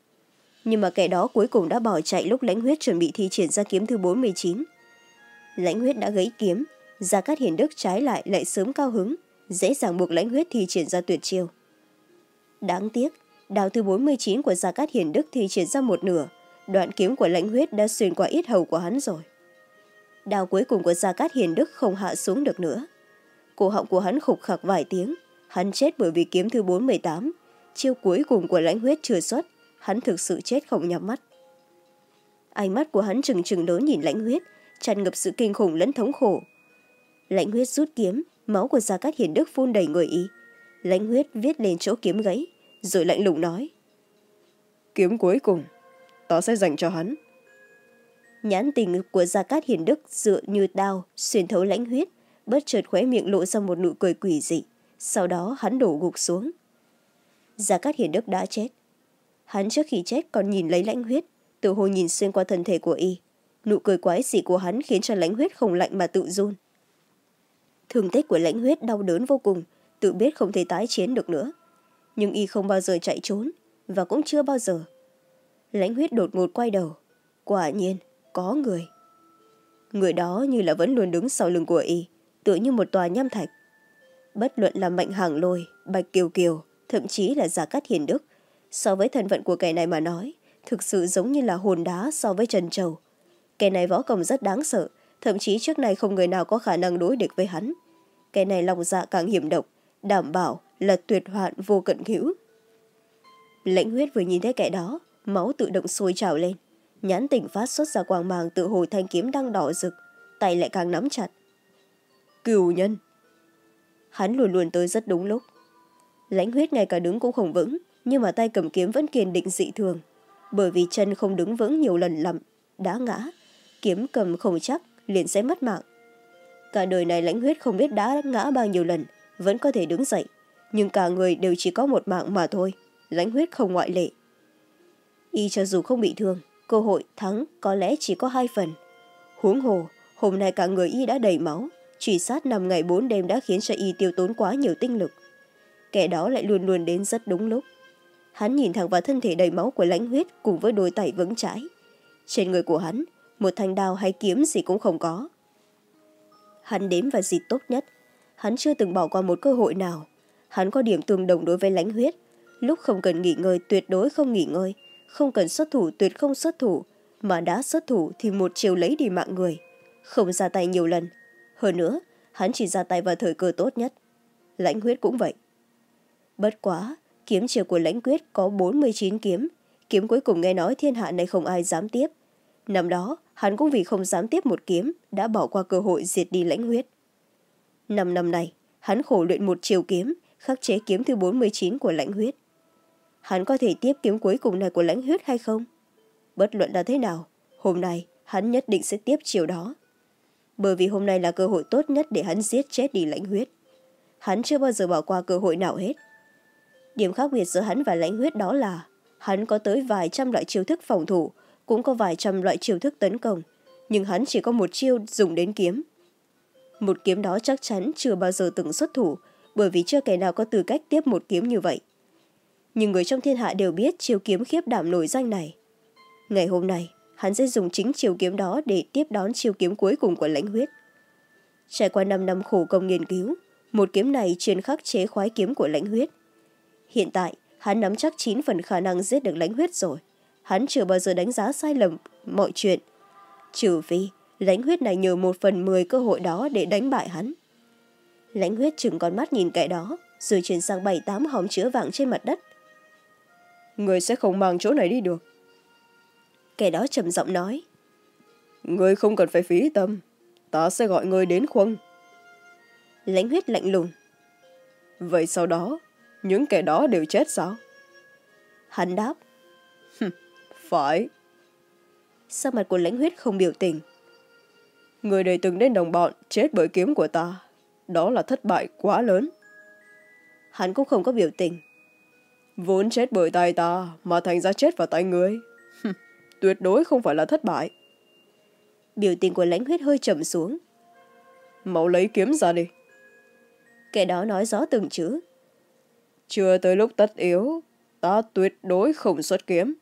Nhưng mà kẻ đó cuối cùng đã bỏ chạy lúc lãnh huyết chuẩn bị thi triển ra kiếm thứ bốn mươi chín. Lãnh huyết đã gãy kiếm, gia cát hiền đức trái lại lại sớm cao hứng, dễ dàng buộc lãnh huyết thi triển ra tuyệt chiêu. Đáng tiếc đào thứ bốn mươi chín của gia cát hiền đức thì triển ra một nửa. Đoạn kiếm của lãnh huyết đã xuyên qua ít hầu của hắn rồi. Đào cuối cùng của gia cát hiền đức không hạ xuống được nữa. Cổ họng của hắn khục khặc vài tiếng, hắn chết bởi vì kiếm thứ bốn mươi tám. Chiêu cuối cùng của lãnh huyết chưa xuất, hắn thực sự chết không nhắm mắt. Ánh mắt của hắn trừng trừng lớn nhìn lãnh huyết, tràn ngập sự kinh khủng lẫn thống khổ. Lãnh huyết rút kiếm, máu của gia cát hiền đức phun đầy người ý. Lãnh huyết viết lên chỗ kiếm gãy rồi lạnh lùng nói. Kiếm cuối cùng ta sẽ dành cho hắn. Nhãn tình của gia cát hiền đức dựa như đao xuyên thấu lãnh huyết bất chợt khóe miệng lộ ra một nụ cười quỷ dị. Sau đó hắn đổ gục xuống. Gia cát hiền đức đã chết. Hắn trước khi chết còn nhìn lấy lãnh huyết tự hồ nhìn xuyên qua thân thể của y. Nụ cười quái dị của hắn khiến cho lãnh huyết không lạnh mà tự run. Thương tích của lãnh huyết đau đớn vô cùng tự biết không thể tái chiến được nữa nhưng y không bao giờ chạy trốn và cũng chưa bao giờ. Lãnh huyết đột ngột quay đầu. Quả nhiên, có người. Người đó như là vẫn luôn đứng sau lưng của y, tựa như một tòa nham thạch. Bất luận là mạnh hàng lôi, bạch kiều kiều, thậm chí là giả cát hiền đức, so với thân phận của kẻ này mà nói, thực sự giống như là hồn đá so với trần trầu. Kẻ này võ công rất đáng sợ, thậm chí trước này không người nào có khả năng đối địch với hắn. Kẻ này lòng dạ càng hiểm độc, đảm bảo là tuyệt hoạn vô cận hữu. Lãnh huyết vừa nhìn thấy kẻ đó, máu tự động sôi trào lên. Nhãn tỉnh phát xuất ra quang màng tự hồi thanh kiếm đang đỏ rực, tay lại càng nắm chặt. Cừu nhân! Hắn luôn luôn tới rất đúng lúc. Lãnh huyết ngay cả đứng cũng không vững, nhưng mà tay cầm kiếm vẫn kiên định dị thường. Bởi vì chân không đứng vững nhiều lần lầm đã ngã, kiếm cầm không chắc, liền sẽ mất mạng. Cả đời này lãnh huyết không biết đã ngã bao nhiêu lần, vẫn có thể đứng dậy nhưng cả người đều chỉ có một mạng mà thôi lãnh huyết không ngoại lệ. Y cho dù không bị thương, cơ hội thắng có lẽ chỉ có hai phần. Huống hồ, hôm nay cả người y đã đầy máu truy sát năm ngày bốn đêm đã khiến cho y tiêu tốn quá nhiều tinh lực. Kẻ đó lại luôn luôn đến rất đúng lúc. Hắn nhìn thẳng vào thân thể đầy máu của lãnh huyết cùng với đôi tay vững chãi. Trên người của hắn, một thanh đao hay kiếm gì cũng không có. Hắn đếm vào dịp tốt nhất, hắn chưa từng bỏ qua một cơ hội nào hắn có điểm tương đồng đối với lãnh huyết. Lúc không cần nghỉ ngơi, tuyệt đối không nghỉ ngơi. Không cần xuất thủ, tuyệt không xuất thủ. Mà đã xuất thủ thì một chiều lấy đi mạng người. Không ra tay nhiều lần. Hơn nữa, hắn chỉ ra tay vào thời cơ tốt nhất. Lãnh huyết cũng vậy. Bất quá, kiếm chiều của lãnh quyết có bốn mươi chín kiếm. Kiếm cuối cùng nghe nói thiên hạ này không ai dám tiếp. Năm đó, hắn cũng vì không dám tiếp một kiếm, đã bỏ qua cơ hội diệt đi lãnh huyết. Năm năm này, hắn khổ luyện một chiều kiếm khắc chế kiếm thứ bốn mươi chín của lãnh huyết. Hắn có thể tiếp kiếm cuối cùng này của lãnh huyết hay không? Bất luận là thế nào, hôm nay hắn nhất định sẽ tiếp chiều đó. Bởi vì hôm nay là cơ hội tốt nhất để hắn giết chết đi lãnh huyết. Hắn chưa bao giờ bỏ qua cơ hội nào hết. Điểm khác biệt giữa hắn và lãnh huyết đó là hắn có tới vài trăm loại chiêu thức phòng thủ, cũng có vài trăm loại chiêu thức tấn công, nhưng hắn chỉ có một chiêu dùng đến kiếm. Một kiếm đó chắc chắn chưa bao giờ từng xuất thủ bởi vì chưa kẻ nào có tư cách tiếp một kiếm như vậy. Nhưng người trong thiên hạ đều biết chiêu kiếm khiếp đảm nổi danh này. Ngày hôm nay, hắn sẽ dùng chính chiêu kiếm đó để tiếp đón chiêu kiếm cuối cùng của lãnh huyết. Trải qua năm năm khổ công nghiên cứu, một kiếm này chuyên khắc chế khoái kiếm của lãnh huyết. Hiện tại, hắn nắm chắc chín phần khả năng giết được lãnh huyết rồi. Hắn chưa bao giờ đánh giá sai lầm mọi chuyện. Trừ phi, lãnh huyết này nhờ một phần mười cơ hội đó để đánh bại hắn lãnh huyết chừng con mắt nhìn kẻ đó rồi chuyển sang bảy tám hòm chứa vàng trên mặt đất. Người sẽ không mang chỗ này đi được. Kẻ đó trầm giọng nói. Người không cần phải phí tâm ta sẽ gọi người đến khuâng. Lãnh huyết lạnh lùng. Vậy sau đó những kẻ đó đều chết sao? Hắn đáp. Phải. Sắc mặt của lãnh huyết không biểu tình. Người đầy từng đến đồng bọn chết bởi kiếm của ta đó là thất bại quá lớn. Hắn cũng không có biểu tình. Vốn chết bởi tay ta, mà thành ra chết vào tay người tuyệt đối không phải là thất bại. Biểu tình của lãnh huyết hơi trầm xuống. Mau lấy kiếm ra đi. Kẻ đó nói rõ từng chữ. Chưa tới lúc tất yếu, ta tuyệt đối không xuất kiếm.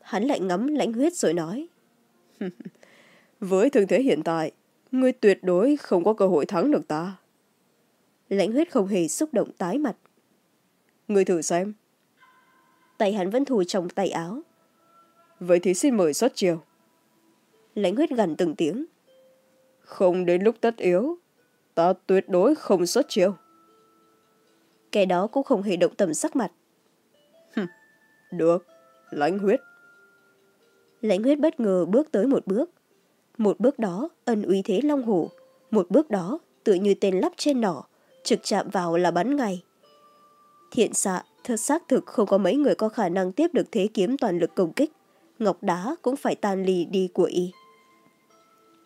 Hắn lại ngắm lãnh huyết rồi nói. Với thương thế hiện tại ngươi tuyệt đối không có cơ hội thắng được ta. Lãnh huyết không hề xúc động tái mặt. Ngươi thử xem. Tay hắn vẫn thù trong tay áo. Vậy thì xin mời xuất chiều. Lãnh huyết gần từng tiếng. Không đến lúc tất yếu, ta tuyệt đối không xuất chiều. Kẻ đó cũng không hề động tầm sắc mặt. Được, lãnh huyết. Lãnh huyết bất ngờ bước tới một bước một bước đó, ân uy thế long hổ một bước đó tự như tên lắp trên nỏ, trực chạm vào là bắn ngay. Thiện xạ thật xác thực không có mấy người có khả năng tiếp được thế kiếm toàn lực công kích. Ngọc đá cũng phải tan lì đi của y.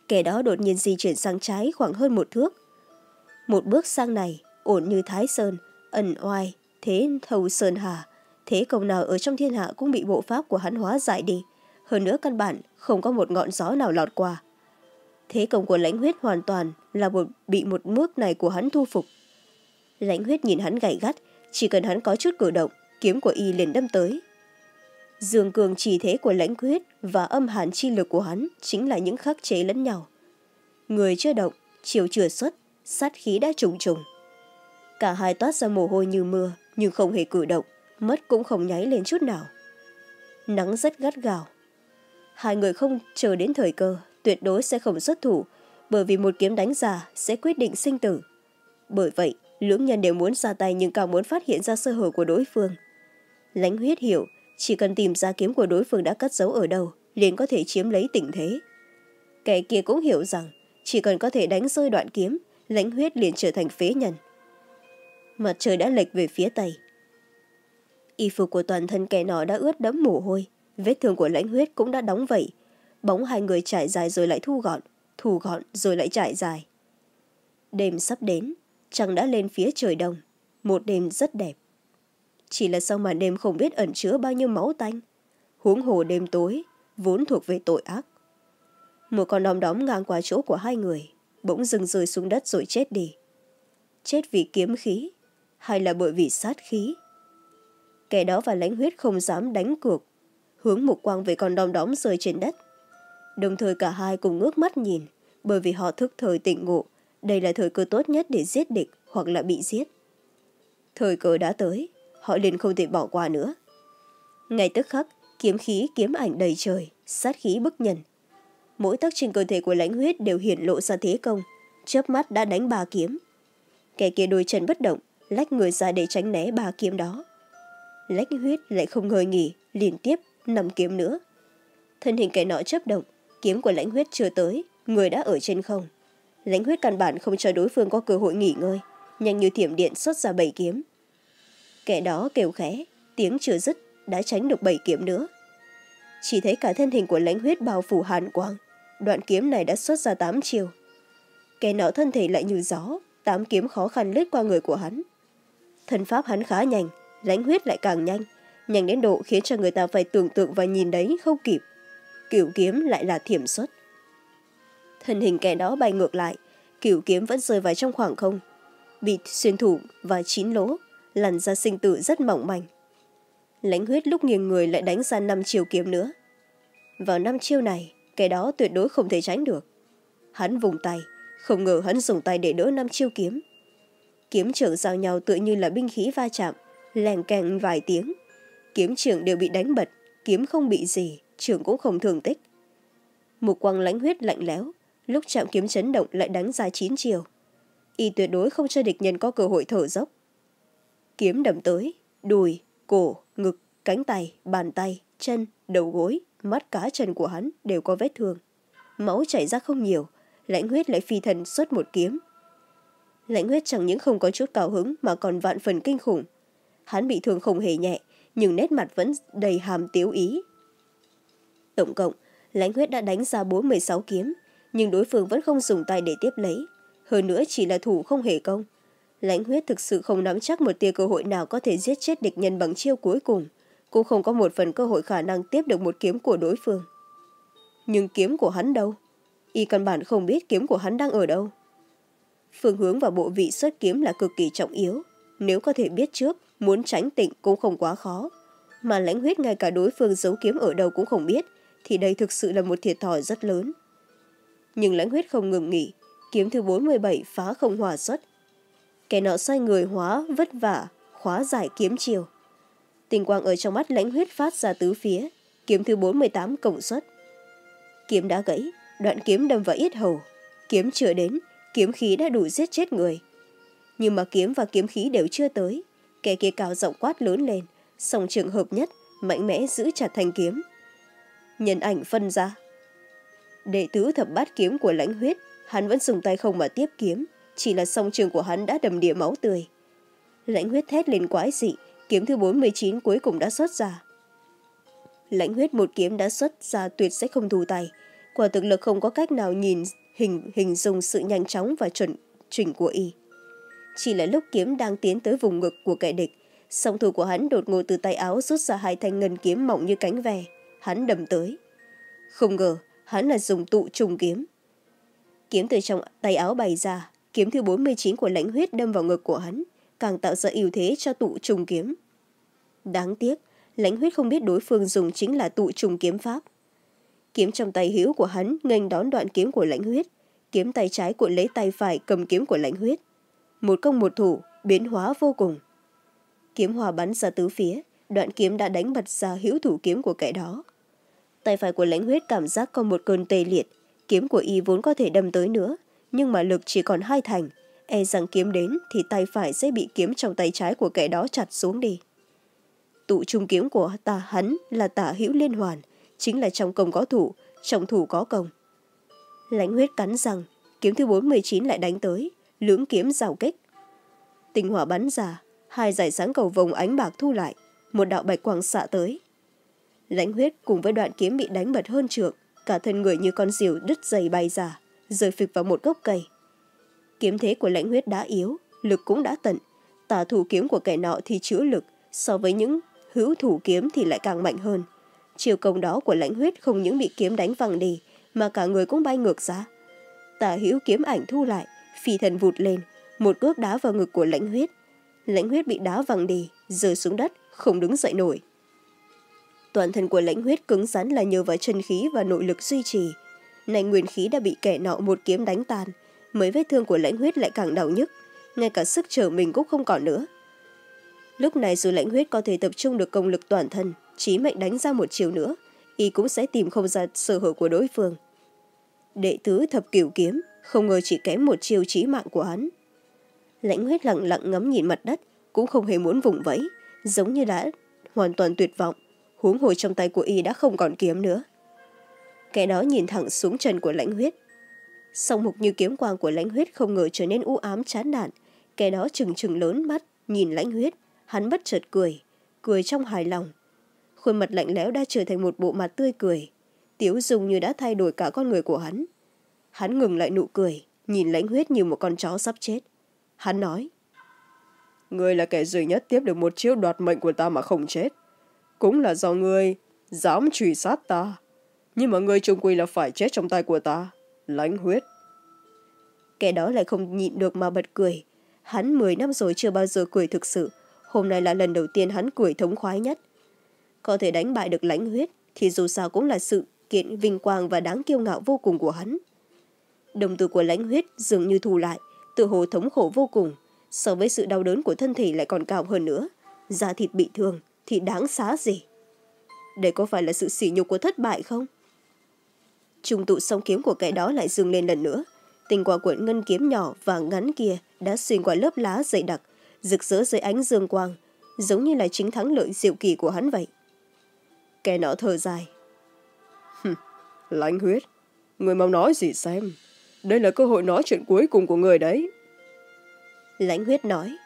Kẻ đó đột nhiên di chuyển sang trái khoảng hơn một thước. Một bước sang này, ổn như thái sơn, ẩn oai, thế thầu sơn hà. Thế công nào ở trong thiên hạ cũng bị bộ pháp của hắn hóa giải đi hơn nữa căn bản không có một ngọn gió nào lọt qua. Thế công của lãnh huyết hoàn toàn là một, bị một bước này của hắn thu phục. Lãnh huyết nhìn hắn gảy gắt chỉ cần hắn có chút cử động kiếm của y liền đâm tới. Dương cường chỉ thế của lãnh huyết và âm hàn chi lực của hắn chính là những khắc chế lẫn nhau. Người chưa động chiều chưa xuất sát khí đã trùng trùng. Cả hai toát ra mồ hôi như mưa nhưng không hề cử động mất cũng không nháy lên chút nào. Nắng rất gắt gào hai người không chờ đến thời cơ, tuyệt đối sẽ không xuất thủ, bởi vì một kiếm đánh già sẽ quyết định sinh tử. Bởi vậy, lưỡng nhân đều muốn ra tay nhưng càng muốn phát hiện ra sơ hở của đối phương. Lãnh huyết hiểu, chỉ cần tìm ra kiếm của đối phương đã cất giấu ở đâu, liền có thể chiếm lấy tình thế. Kẻ kia cũng hiểu rằng, chỉ cần có thể đánh rơi đoạn kiếm lãnh huyết liền trở thành phế nhân. Mặt trời đã lệch về phía tây. Y phục của toàn thân kẻ nọ đã ướt đẫm mồ hôi vết thương của lãnh huyết cũng đã đóng vậy bóng hai người trải dài rồi lại thu gọn thu gọn rồi lại trải dài. Đêm sắp đến, trăng đã lên phía trời đông một đêm rất đẹp. Chỉ là sau màn đêm không biết ẩn chứa bao nhiêu máu tanh. Huống hồ đêm tối, vốn thuộc về tội ác. Một con đom đóm ngang qua chỗ của hai người, bỗng dừng rơi xuống đất rồi chết đi. Chết vì kiếm khí, hay là bởi vì sát khí? Kẻ đó và lãnh huyết không dám đánh cược hướng mục quang về con đom đóm rơi trên đất. Đồng thời cả hai cùng ngước mắt nhìn, bởi vì họ thức thời tỉnh ngộ, đây là thời cơ tốt nhất để giết địch hoặc là bị giết. Thời cơ đã tới, họ liền không thể bỏ qua nữa. Ngay tức khắc, kiếm khí, kiếm ảnh đầy trời, sát khí bức nhân mỗi tấc trên cơ thể của lãnh huyết đều hiển lộ ra thế công, chớp mắt đã đánh ba kiếm. Kẻ kia đôi chân bất động, lách người ra để tránh né ba kiếm đó. Lãnh huyết lại không ngơi nghỉ, liên tiếp năm kiếm nữa. Thân hình kẻ nọ chấp động, kiếm của lãnh huyết chưa tới, người đã ở trên không. Lãnh huyết căn bản không cho đối phương có cơ hội nghỉ ngơi, nhanh như thiểm điện xuất ra bảy kiếm. Kẻ đó kêu khẽ, tiếng chưa dứt, đã tránh được bảy kiếm nữa. Chỉ thấy cả thân hình của lãnh huyết bao phủ hàn quang, đoạn kiếm này đã xuất ra tám chiều. Kẻ nọ thân thể lại như gió, tám kiếm khó khăn lướt qua người của hắn. Thân pháp hắn khá nhanh, lãnh huyết lại càng nhanh nhanh đến độ khiến cho người ta phải tưởng tượng và nhìn đấy không kịp. Cửu kiếm lại là thiểm xuất. Thân hình kẻ đó bay ngược lại. Cửu kiếm vẫn rơi vào trong khoảng không. Bị xuyên thủ và chín lỗ lằn ra sinh tử rất mỏng manh. Lãnh huyết lúc nghiêng người lại đánh ra năm chiều kiếm nữa. Vào năm chiêu này, kẻ đó tuyệt đối không thể tránh được. Hắn vùng tay, không ngờ hắn dùng tay để đỡ năm chiêu kiếm. Kiếm trưởng giao nhau tựa như là binh khí va chạm, lèn kèn vài tiếng kiếm trưởng đều bị đánh bật, kiếm không bị gì, trưởng cũng không thường tích. Một quang lãnh huyết lạnh lẽo, lúc chạm kiếm chấn động lại đánh ra chín chiều. Y tuyệt đối không cho địch nhân có cơ hội thở dốc. Kiếm đầm tới, đùi, cổ, ngực, cánh tay, bàn tay, chân, đầu gối, mắt, cá chân của hắn đều có vết thương. Máu chảy ra không nhiều, lãnh huyết lại phi thần xuất một kiếm. Lãnh huyết chẳng những không có chút cao hứng mà còn vạn phần kinh khủng. Hắn bị thương không hề nhẹ nhưng nét mặt vẫn đầy hàm tiếu ý. Tổng cộng, lãnh huyết đã đánh ra bốn mươi sáu kiếm, nhưng đối phương vẫn không dùng tay để tiếp lấy. Hơn nữa chỉ là thủ không hề công. Lãnh huyết thực sự không nắm chắc một tia cơ hội nào có thể giết chết địch nhân bằng chiêu cuối cùng. Cũng không có một phần cơ hội khả năng tiếp được một kiếm của đối phương. Nhưng kiếm của hắn đâu? Y căn bản không biết kiếm của hắn đang ở đâu. Phương hướng và bộ vị xuất kiếm là cực kỳ trọng yếu. Nếu có thể biết trước muốn tránh tịnh cũng không quá khó. Mà lãnh huyết ngay cả đối phương giấu kiếm ở đâu cũng không biết, thì đây thực sự là một thiệt thòi rất lớn. Nhưng lãnh huyết không ngừng nghỉ, kiếm thứ bốn mươi bảy phá không hòa xuất. Kẻ nọ xoay người hóa, vất vả, khóa giải kiếm chiều. Tình quang ở trong mắt lãnh huyết phát ra tứ phía, kiếm thứ bốn mươi tám cộng xuất. Kiếm đã gãy, đoạn kiếm đâm vào yết hầu. Kiếm chưa đến, kiếm khí đã đủ giết chết người. Nhưng mà kiếm và kiếm khí đều chưa tới kẻ kia cao giọng quát lớn lên, song trường hợp nhất, mạnh mẽ giữ chặt thanh kiếm. Nhân ảnh phân ra. Đệ tứ thập bát kiếm của lãnh huyết, hắn vẫn dùng tay không mà tiếp kiếm, chỉ là song trường của hắn đã đầm địa máu tươi. Lãnh huyết thét lên quái dị, kiếm thứ bốn mươi chín cuối cùng đã xuất ra. Lãnh huyết một kiếm đã xuất ra tuyệt sẽ không thu tay quả thực lực không có cách nào nhìn hình hình dung sự nhanh chóng và chuẩn chỉnh của y chỉ là lúc kiếm đang tiến tới vùng ngực của kẻ địch. Song thủ của hắn đột ngột từ tay áo rút ra hai thanh ngân kiếm mỏng như cánh ve. Hắn đầm tới. Không ngờ, hắn là dùng tụ trùng kiếm. Kiếm từ trong tay áo bày ra, kiếm thứ bốn mươi chín của lãnh huyết đâm vào ngực của hắn, càng tạo ra ưu thế cho tụ trùng kiếm. Đáng tiếc, lãnh huyết không biết đối phương dùng chính là tụ trùng kiếm pháp. Kiếm trong tay hữu của hắn nghênh đón đoạn kiếm của lãnh huyết. Kiếm tay trái cuộn lấy tay phải cầm kiếm của lãnh huyết một công một thủ, biến hóa vô cùng. Kiếm hòa bắn ra tứ phía, đoạn kiếm đã đánh bật ra hữu thủ kiếm của kẻ đó. Tay phải của lãnh huyết cảm giác có một cơn tê liệt, kiếm của y vốn có thể đâm tới nữa, nhưng mà lực chỉ còn hai thành e rằng kiếm đến thì tay phải sẽ bị kiếm trong tay trái của kẻ đó chặt xuống đi. Tụ trung kiếm của ta hắn là tả hữu liên hoàn, chính là trong công có thủ, trong thủ có công. Lãnh huyết cắn rằng kiếm thứ bốn mươi chín lại đánh tới lưỡng kiếm rào kích. Tinh hỏa bắn ra, hai giải sáng cầu vồng ánh bạc thu lại, một đạo bạch quang xạ tới. Lãnh huyết cùng với đoạn kiếm bị đánh bật hơn trượng, cả thân người như con diều đứt dày bay ra, rơi phịch vào một gốc cây. Kiếm thế của lãnh huyết đã yếu, lực cũng đã tận, tả thủ kiếm của kẻ nọ thì chữa lực, so với những hữu thủ kiếm thì lại càng mạnh hơn. Chiều công đó của lãnh huyết không những bị kiếm đánh văng đi, mà cả người cũng bay ngược ra. Tả hữu kiếm ảnh thu lại phi thần vụt lên, một cước đá vào ngực của lãnh huyết. Lãnh huyết bị đá văng đi rơi xuống đất, không đứng dậy nổi. Toàn thân của lãnh huyết cứng rắn là nhờ vào chân khí và nội lực duy trì. Nay nguyên khí đã bị kẻ nọ một kiếm đánh tan mới vết thương của lãnh huyết lại càng đau nhức, ngay cả sức trở mình cũng không còn nữa. Lúc này dù lãnh huyết có thể tập trung được công lực toàn thân trí mệnh đánh ra một chiều nữa, y cũng sẽ tìm không ra sơ hở của đối phương. Đệ tứ thập cửu kiếm không ngờ chỉ kém một chiều trí mạng của hắn. Lãnh huyết lặng lặng ngắm nhìn mặt đất, cũng không hề muốn vùng vẫy, giống như đã hoàn toàn tuyệt vọng, huống hồ trong tay của y đã không còn kiếm nữa. Kẻ đó nhìn thẳng xuống chân của lãnh huyết. Song mục như kiếm quang của lãnh huyết không ngờ trở nên u ám chán nản, kẻ đó trừng trừng lớn mắt nhìn lãnh huyết, hắn bất chợt cười cười trong hài lòng. Khuôn mặt lạnh lẽo đã trở thành một bộ mặt tươi cười, tiếu dùng như đã thay đổi cả con người của hắn hắn ngừng lại nụ cười nhìn lãnh huyết như một con chó sắp chết. Hắn nói người là kẻ duy nhất tiếp được một chiêu đoạt mệnh của ta mà không chết. Cũng là do người dám truy sát ta. Nhưng mà người trung quy là phải chết trong tay của ta lãnh huyết. Kẻ đó lại không nhịn được mà bật cười. Hắn mười năm rồi chưa bao giờ cười thực sự. Hôm nay là lần đầu tiên hắn cười thống khoái nhất. Có thể đánh bại được lãnh huyết thì dù sao cũng là sự kiện vinh quang và đáng kiêu ngạo vô cùng của hắn đồng tử của lãnh huyết dường như thù lại tự hồ thống khổ vô cùng. So với sự đau đớn của thân thể lại còn cao hơn nữa. Da thịt bị thương thì đáng xá gì? Đây có phải là sự sỉ nhục của thất bại không? Trung tụ song kiếm của kẻ đó lại dừng lên lần nữa. Tình quả của ngân kiếm nhỏ và ngắn kia đã xuyên qua lớp lá dày đặc, rực rỡ dưới ánh dương quang, giống như là chính thắng lợi diệu kỳ của hắn vậy. Kẻ nọ thở dài. [laughs] Lãnh huyết, người mau nói gì xem đây là cơ hội nói chuyện cuối cùng của người đấy. Lãnh huyết nói.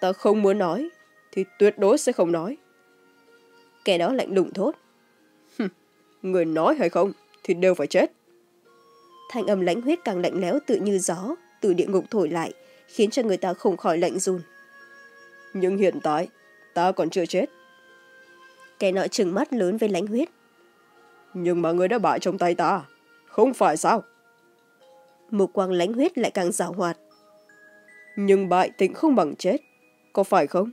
Ta không muốn nói thì tuyệt đối sẽ không nói. Kẻ đó lạnh lùng thốt. Người nói hay không thì đều phải chết. Thanh âm lãnh huyết càng lạnh lẽo tự như gió từ địa ngục thổi lại khiến cho người ta không khỏi lạnh run. Nhưng hiện tại ta còn chưa chết. Kẻ nọ trừng mắt lớn với lãnh huyết. Nhưng mà người đã bại trong tay ta không phải sao một quang lãnh huyết lại càng giảo hoạt. Nhưng bại tịnh không bằng chết có phải không?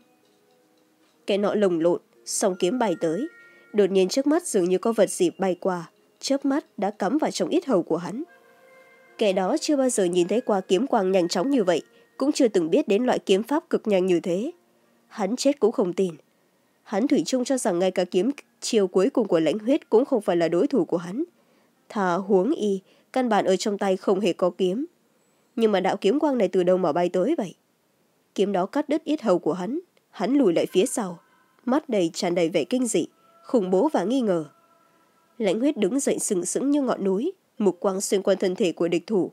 Kẻ nọ lồng lộn song kiếm bay tới. Đột nhiên trước mắt dường như có vật gì bay qua. Chớp mắt đã cắm vào trong ít hầu của hắn. Kẻ đó chưa bao giờ nhìn thấy qua kiếm quang nhanh chóng như vậy cũng chưa từng biết đến loại kiếm pháp cực nhanh như thế. Hắn chết cũng không tin. Hắn thủy chung cho rằng ngay cả kiếm chiều cuối cùng của lãnh huyết cũng không phải là đối thủ của hắn. Thà huống y căn bản ở trong tay không hề có kiếm. Nhưng mà đạo kiếm quang này từ đâu mà bay tới vậy? Kiếm đó cắt đứt ít hầu của hắn. Hắn lùi lại phía sau. Mắt đầy tràn đầy vẻ kinh dị, khủng bố và nghi ngờ. Lãnh huyết đứng dậy sừng sững như ngọn núi, mục quang xuyên qua thân thể của địch thủ.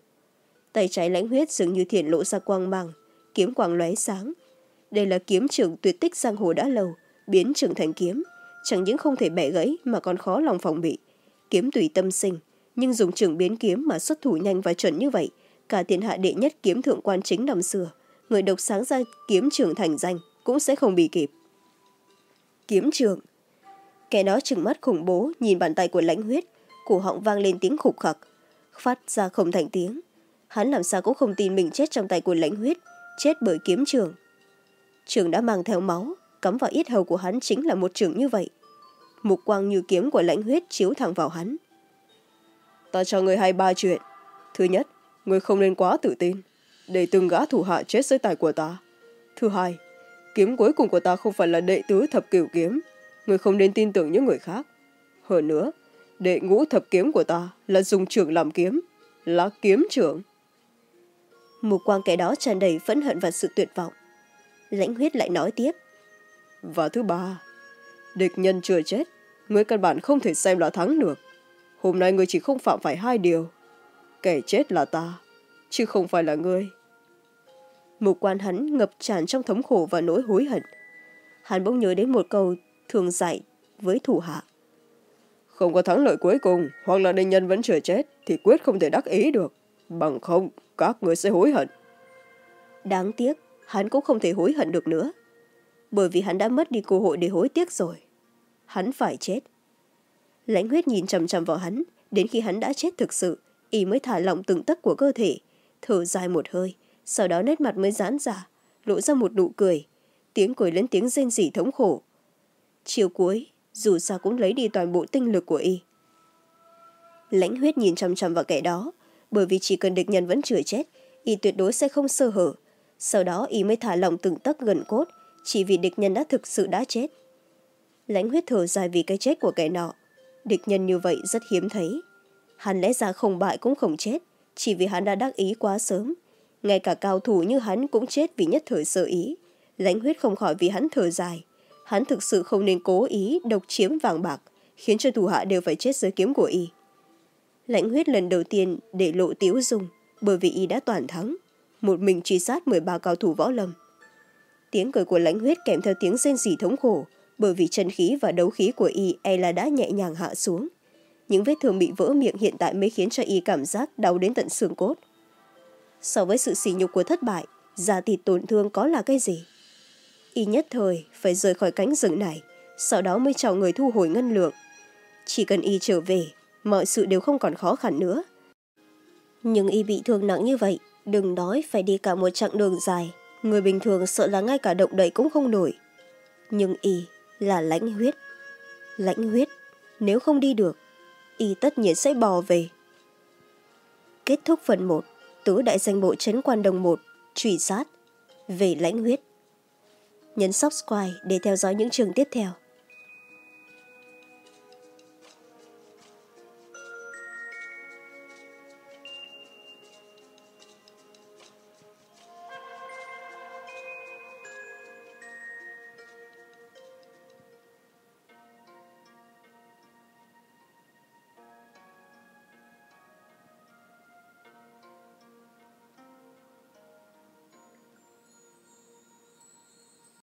Tay trái lãnh huyết dường như thiển lộ ra quang mang, kiếm quang lóe sáng. Đây là kiếm trưởng tuyệt tích giang hồ đã lâu, biến trưởng thành kiếm. Chẳng những không thể bẻ gãy mà còn khó lòng phòng bị. Kiếm tùy tâm sinh nhưng dùng trường biến kiếm mà xuất thủ nhanh và chuẩn như vậy, cả thiên hạ đệ nhất kiếm thượng quan chính năm xưa, người độc sáng ra kiếm trường thành danh cũng sẽ không bị kịp. Kiếm trường. Kẻ đó trừng mắt khủng bố nhìn bàn tay của lãnh huyết, cổ họng vang lên tiếng khục khặc, phát ra không thành tiếng. Hắn làm sao cũng không tin mình chết trong tay của lãnh huyết, chết bởi kiếm trường. Trường đã mang theo máu, cắm vào ít hầu của hắn chính là một trường như vậy. Mục quang như kiếm của lãnh huyết chiếu thẳng vào hắn ta cho người hay ba chuyện. Thứ nhất người không nên quá tự tin. Để từng gã thủ hạ chết dưới tay của ta. Thứ hai kiếm cuối cùng của ta không phải là đệ tứ thập cửu kiếm. Người không nên tin tưởng những người khác. Hơn nữa đệ ngũ thập kiếm của ta là dùng trưởng làm kiếm là kiếm trưởng. Mục quang kẻ đó tràn đầy phẫn hận và sự tuyệt vọng. Lãnh huyết lại nói tiếp. Và thứ ba địch nhân chưa chết người căn bản không thể xem là thắng được hôm nay người chỉ không phạm phải hai điều. Kẻ chết là ta, chứ không phải là ngươi. Mục quan hắn ngập tràn trong thống khổ và nỗi hối hận. Hắn bỗng nhớ đến một câu thường dạy với thủ hạ. Không có thắng lợi cuối cùng, hoặc là Đinh nhân vẫn chưa chết, thì quyết không thể đắc ý được. Bằng không, các người sẽ hối hận. Đáng tiếc, hắn cũng không thể hối hận được nữa. Bởi vì hắn đã mất đi cơ hội để hối tiếc rồi. Hắn phải chết lãnh huyết nhìn chằm chằm vào hắn, đến khi hắn đã chết thực sự, y mới thả lỏng từng tấc của cơ thể, thở dài một hơi, sau đó nét mặt mới giãn ra, lộ ra một nụ cười, tiếng cười lẫn tiếng rên rỉ thống khổ. Chiều cuối, dù sao cũng lấy đi toàn bộ tinh lực của y. Lãnh huyết nhìn chằm chằm vào kẻ đó, bởi vì chỉ cần địch nhân vẫn chưa chết, y tuyệt đối sẽ không sơ hở. Sau đó y mới thả lỏng từng tấc gần cốt, chỉ vì địch nhân đã thực sự đã chết. Lãnh huyết thở dài vì cái chết của kẻ nọ địch nhân như vậy rất hiếm thấy. Hắn lẽ ra không bại cũng không chết, chỉ vì hắn đã đắc ý quá sớm. Ngay cả cao thủ như hắn cũng chết vì nhất thời sơ ý. Lãnh huyết không khỏi vì hắn thở dài. Hắn thực sự không nên cố ý độc chiếm vàng bạc, khiến cho thủ hạ đều phải chết dưới kiếm của y. Lãnh huyết lần đầu tiên để lộ tiếu dung, bởi vì y đã toàn thắng. Một mình truy sát ba cao thủ võ lâm. Tiếng cười của lãnh huyết kèm theo tiếng rên rỉ thống khổ bởi vì chân khí và đấu khí của y e là đã nhẹ nhàng hạ xuống. Những vết thương bị vỡ miệng hiện tại mới khiến cho y cảm giác đau đến tận xương cốt. So với sự sỉ nhục của thất bại, da thịt tổn thương có là cái gì? Y nhất thời phải rời khỏi cánh rừng này, sau đó mới chào người thu hồi ngân lượng. Chỉ cần y trở về, mọi sự đều không còn khó khăn nữa. Nhưng y bị thương nặng như vậy, đừng nói phải đi cả một chặng đường dài. Người bình thường sợ là ngay cả động đậy cũng không nổi. Nhưng y là lãnh huyết. Lãnh huyết, nếu không đi được, y tất nhiên sẽ bò về. Kết thúc phần một, tứ đại danh bộ trấn quan đồng một, truy sát về lãnh huyết. Nhấn subscribe để theo dõi những trường tiếp theo.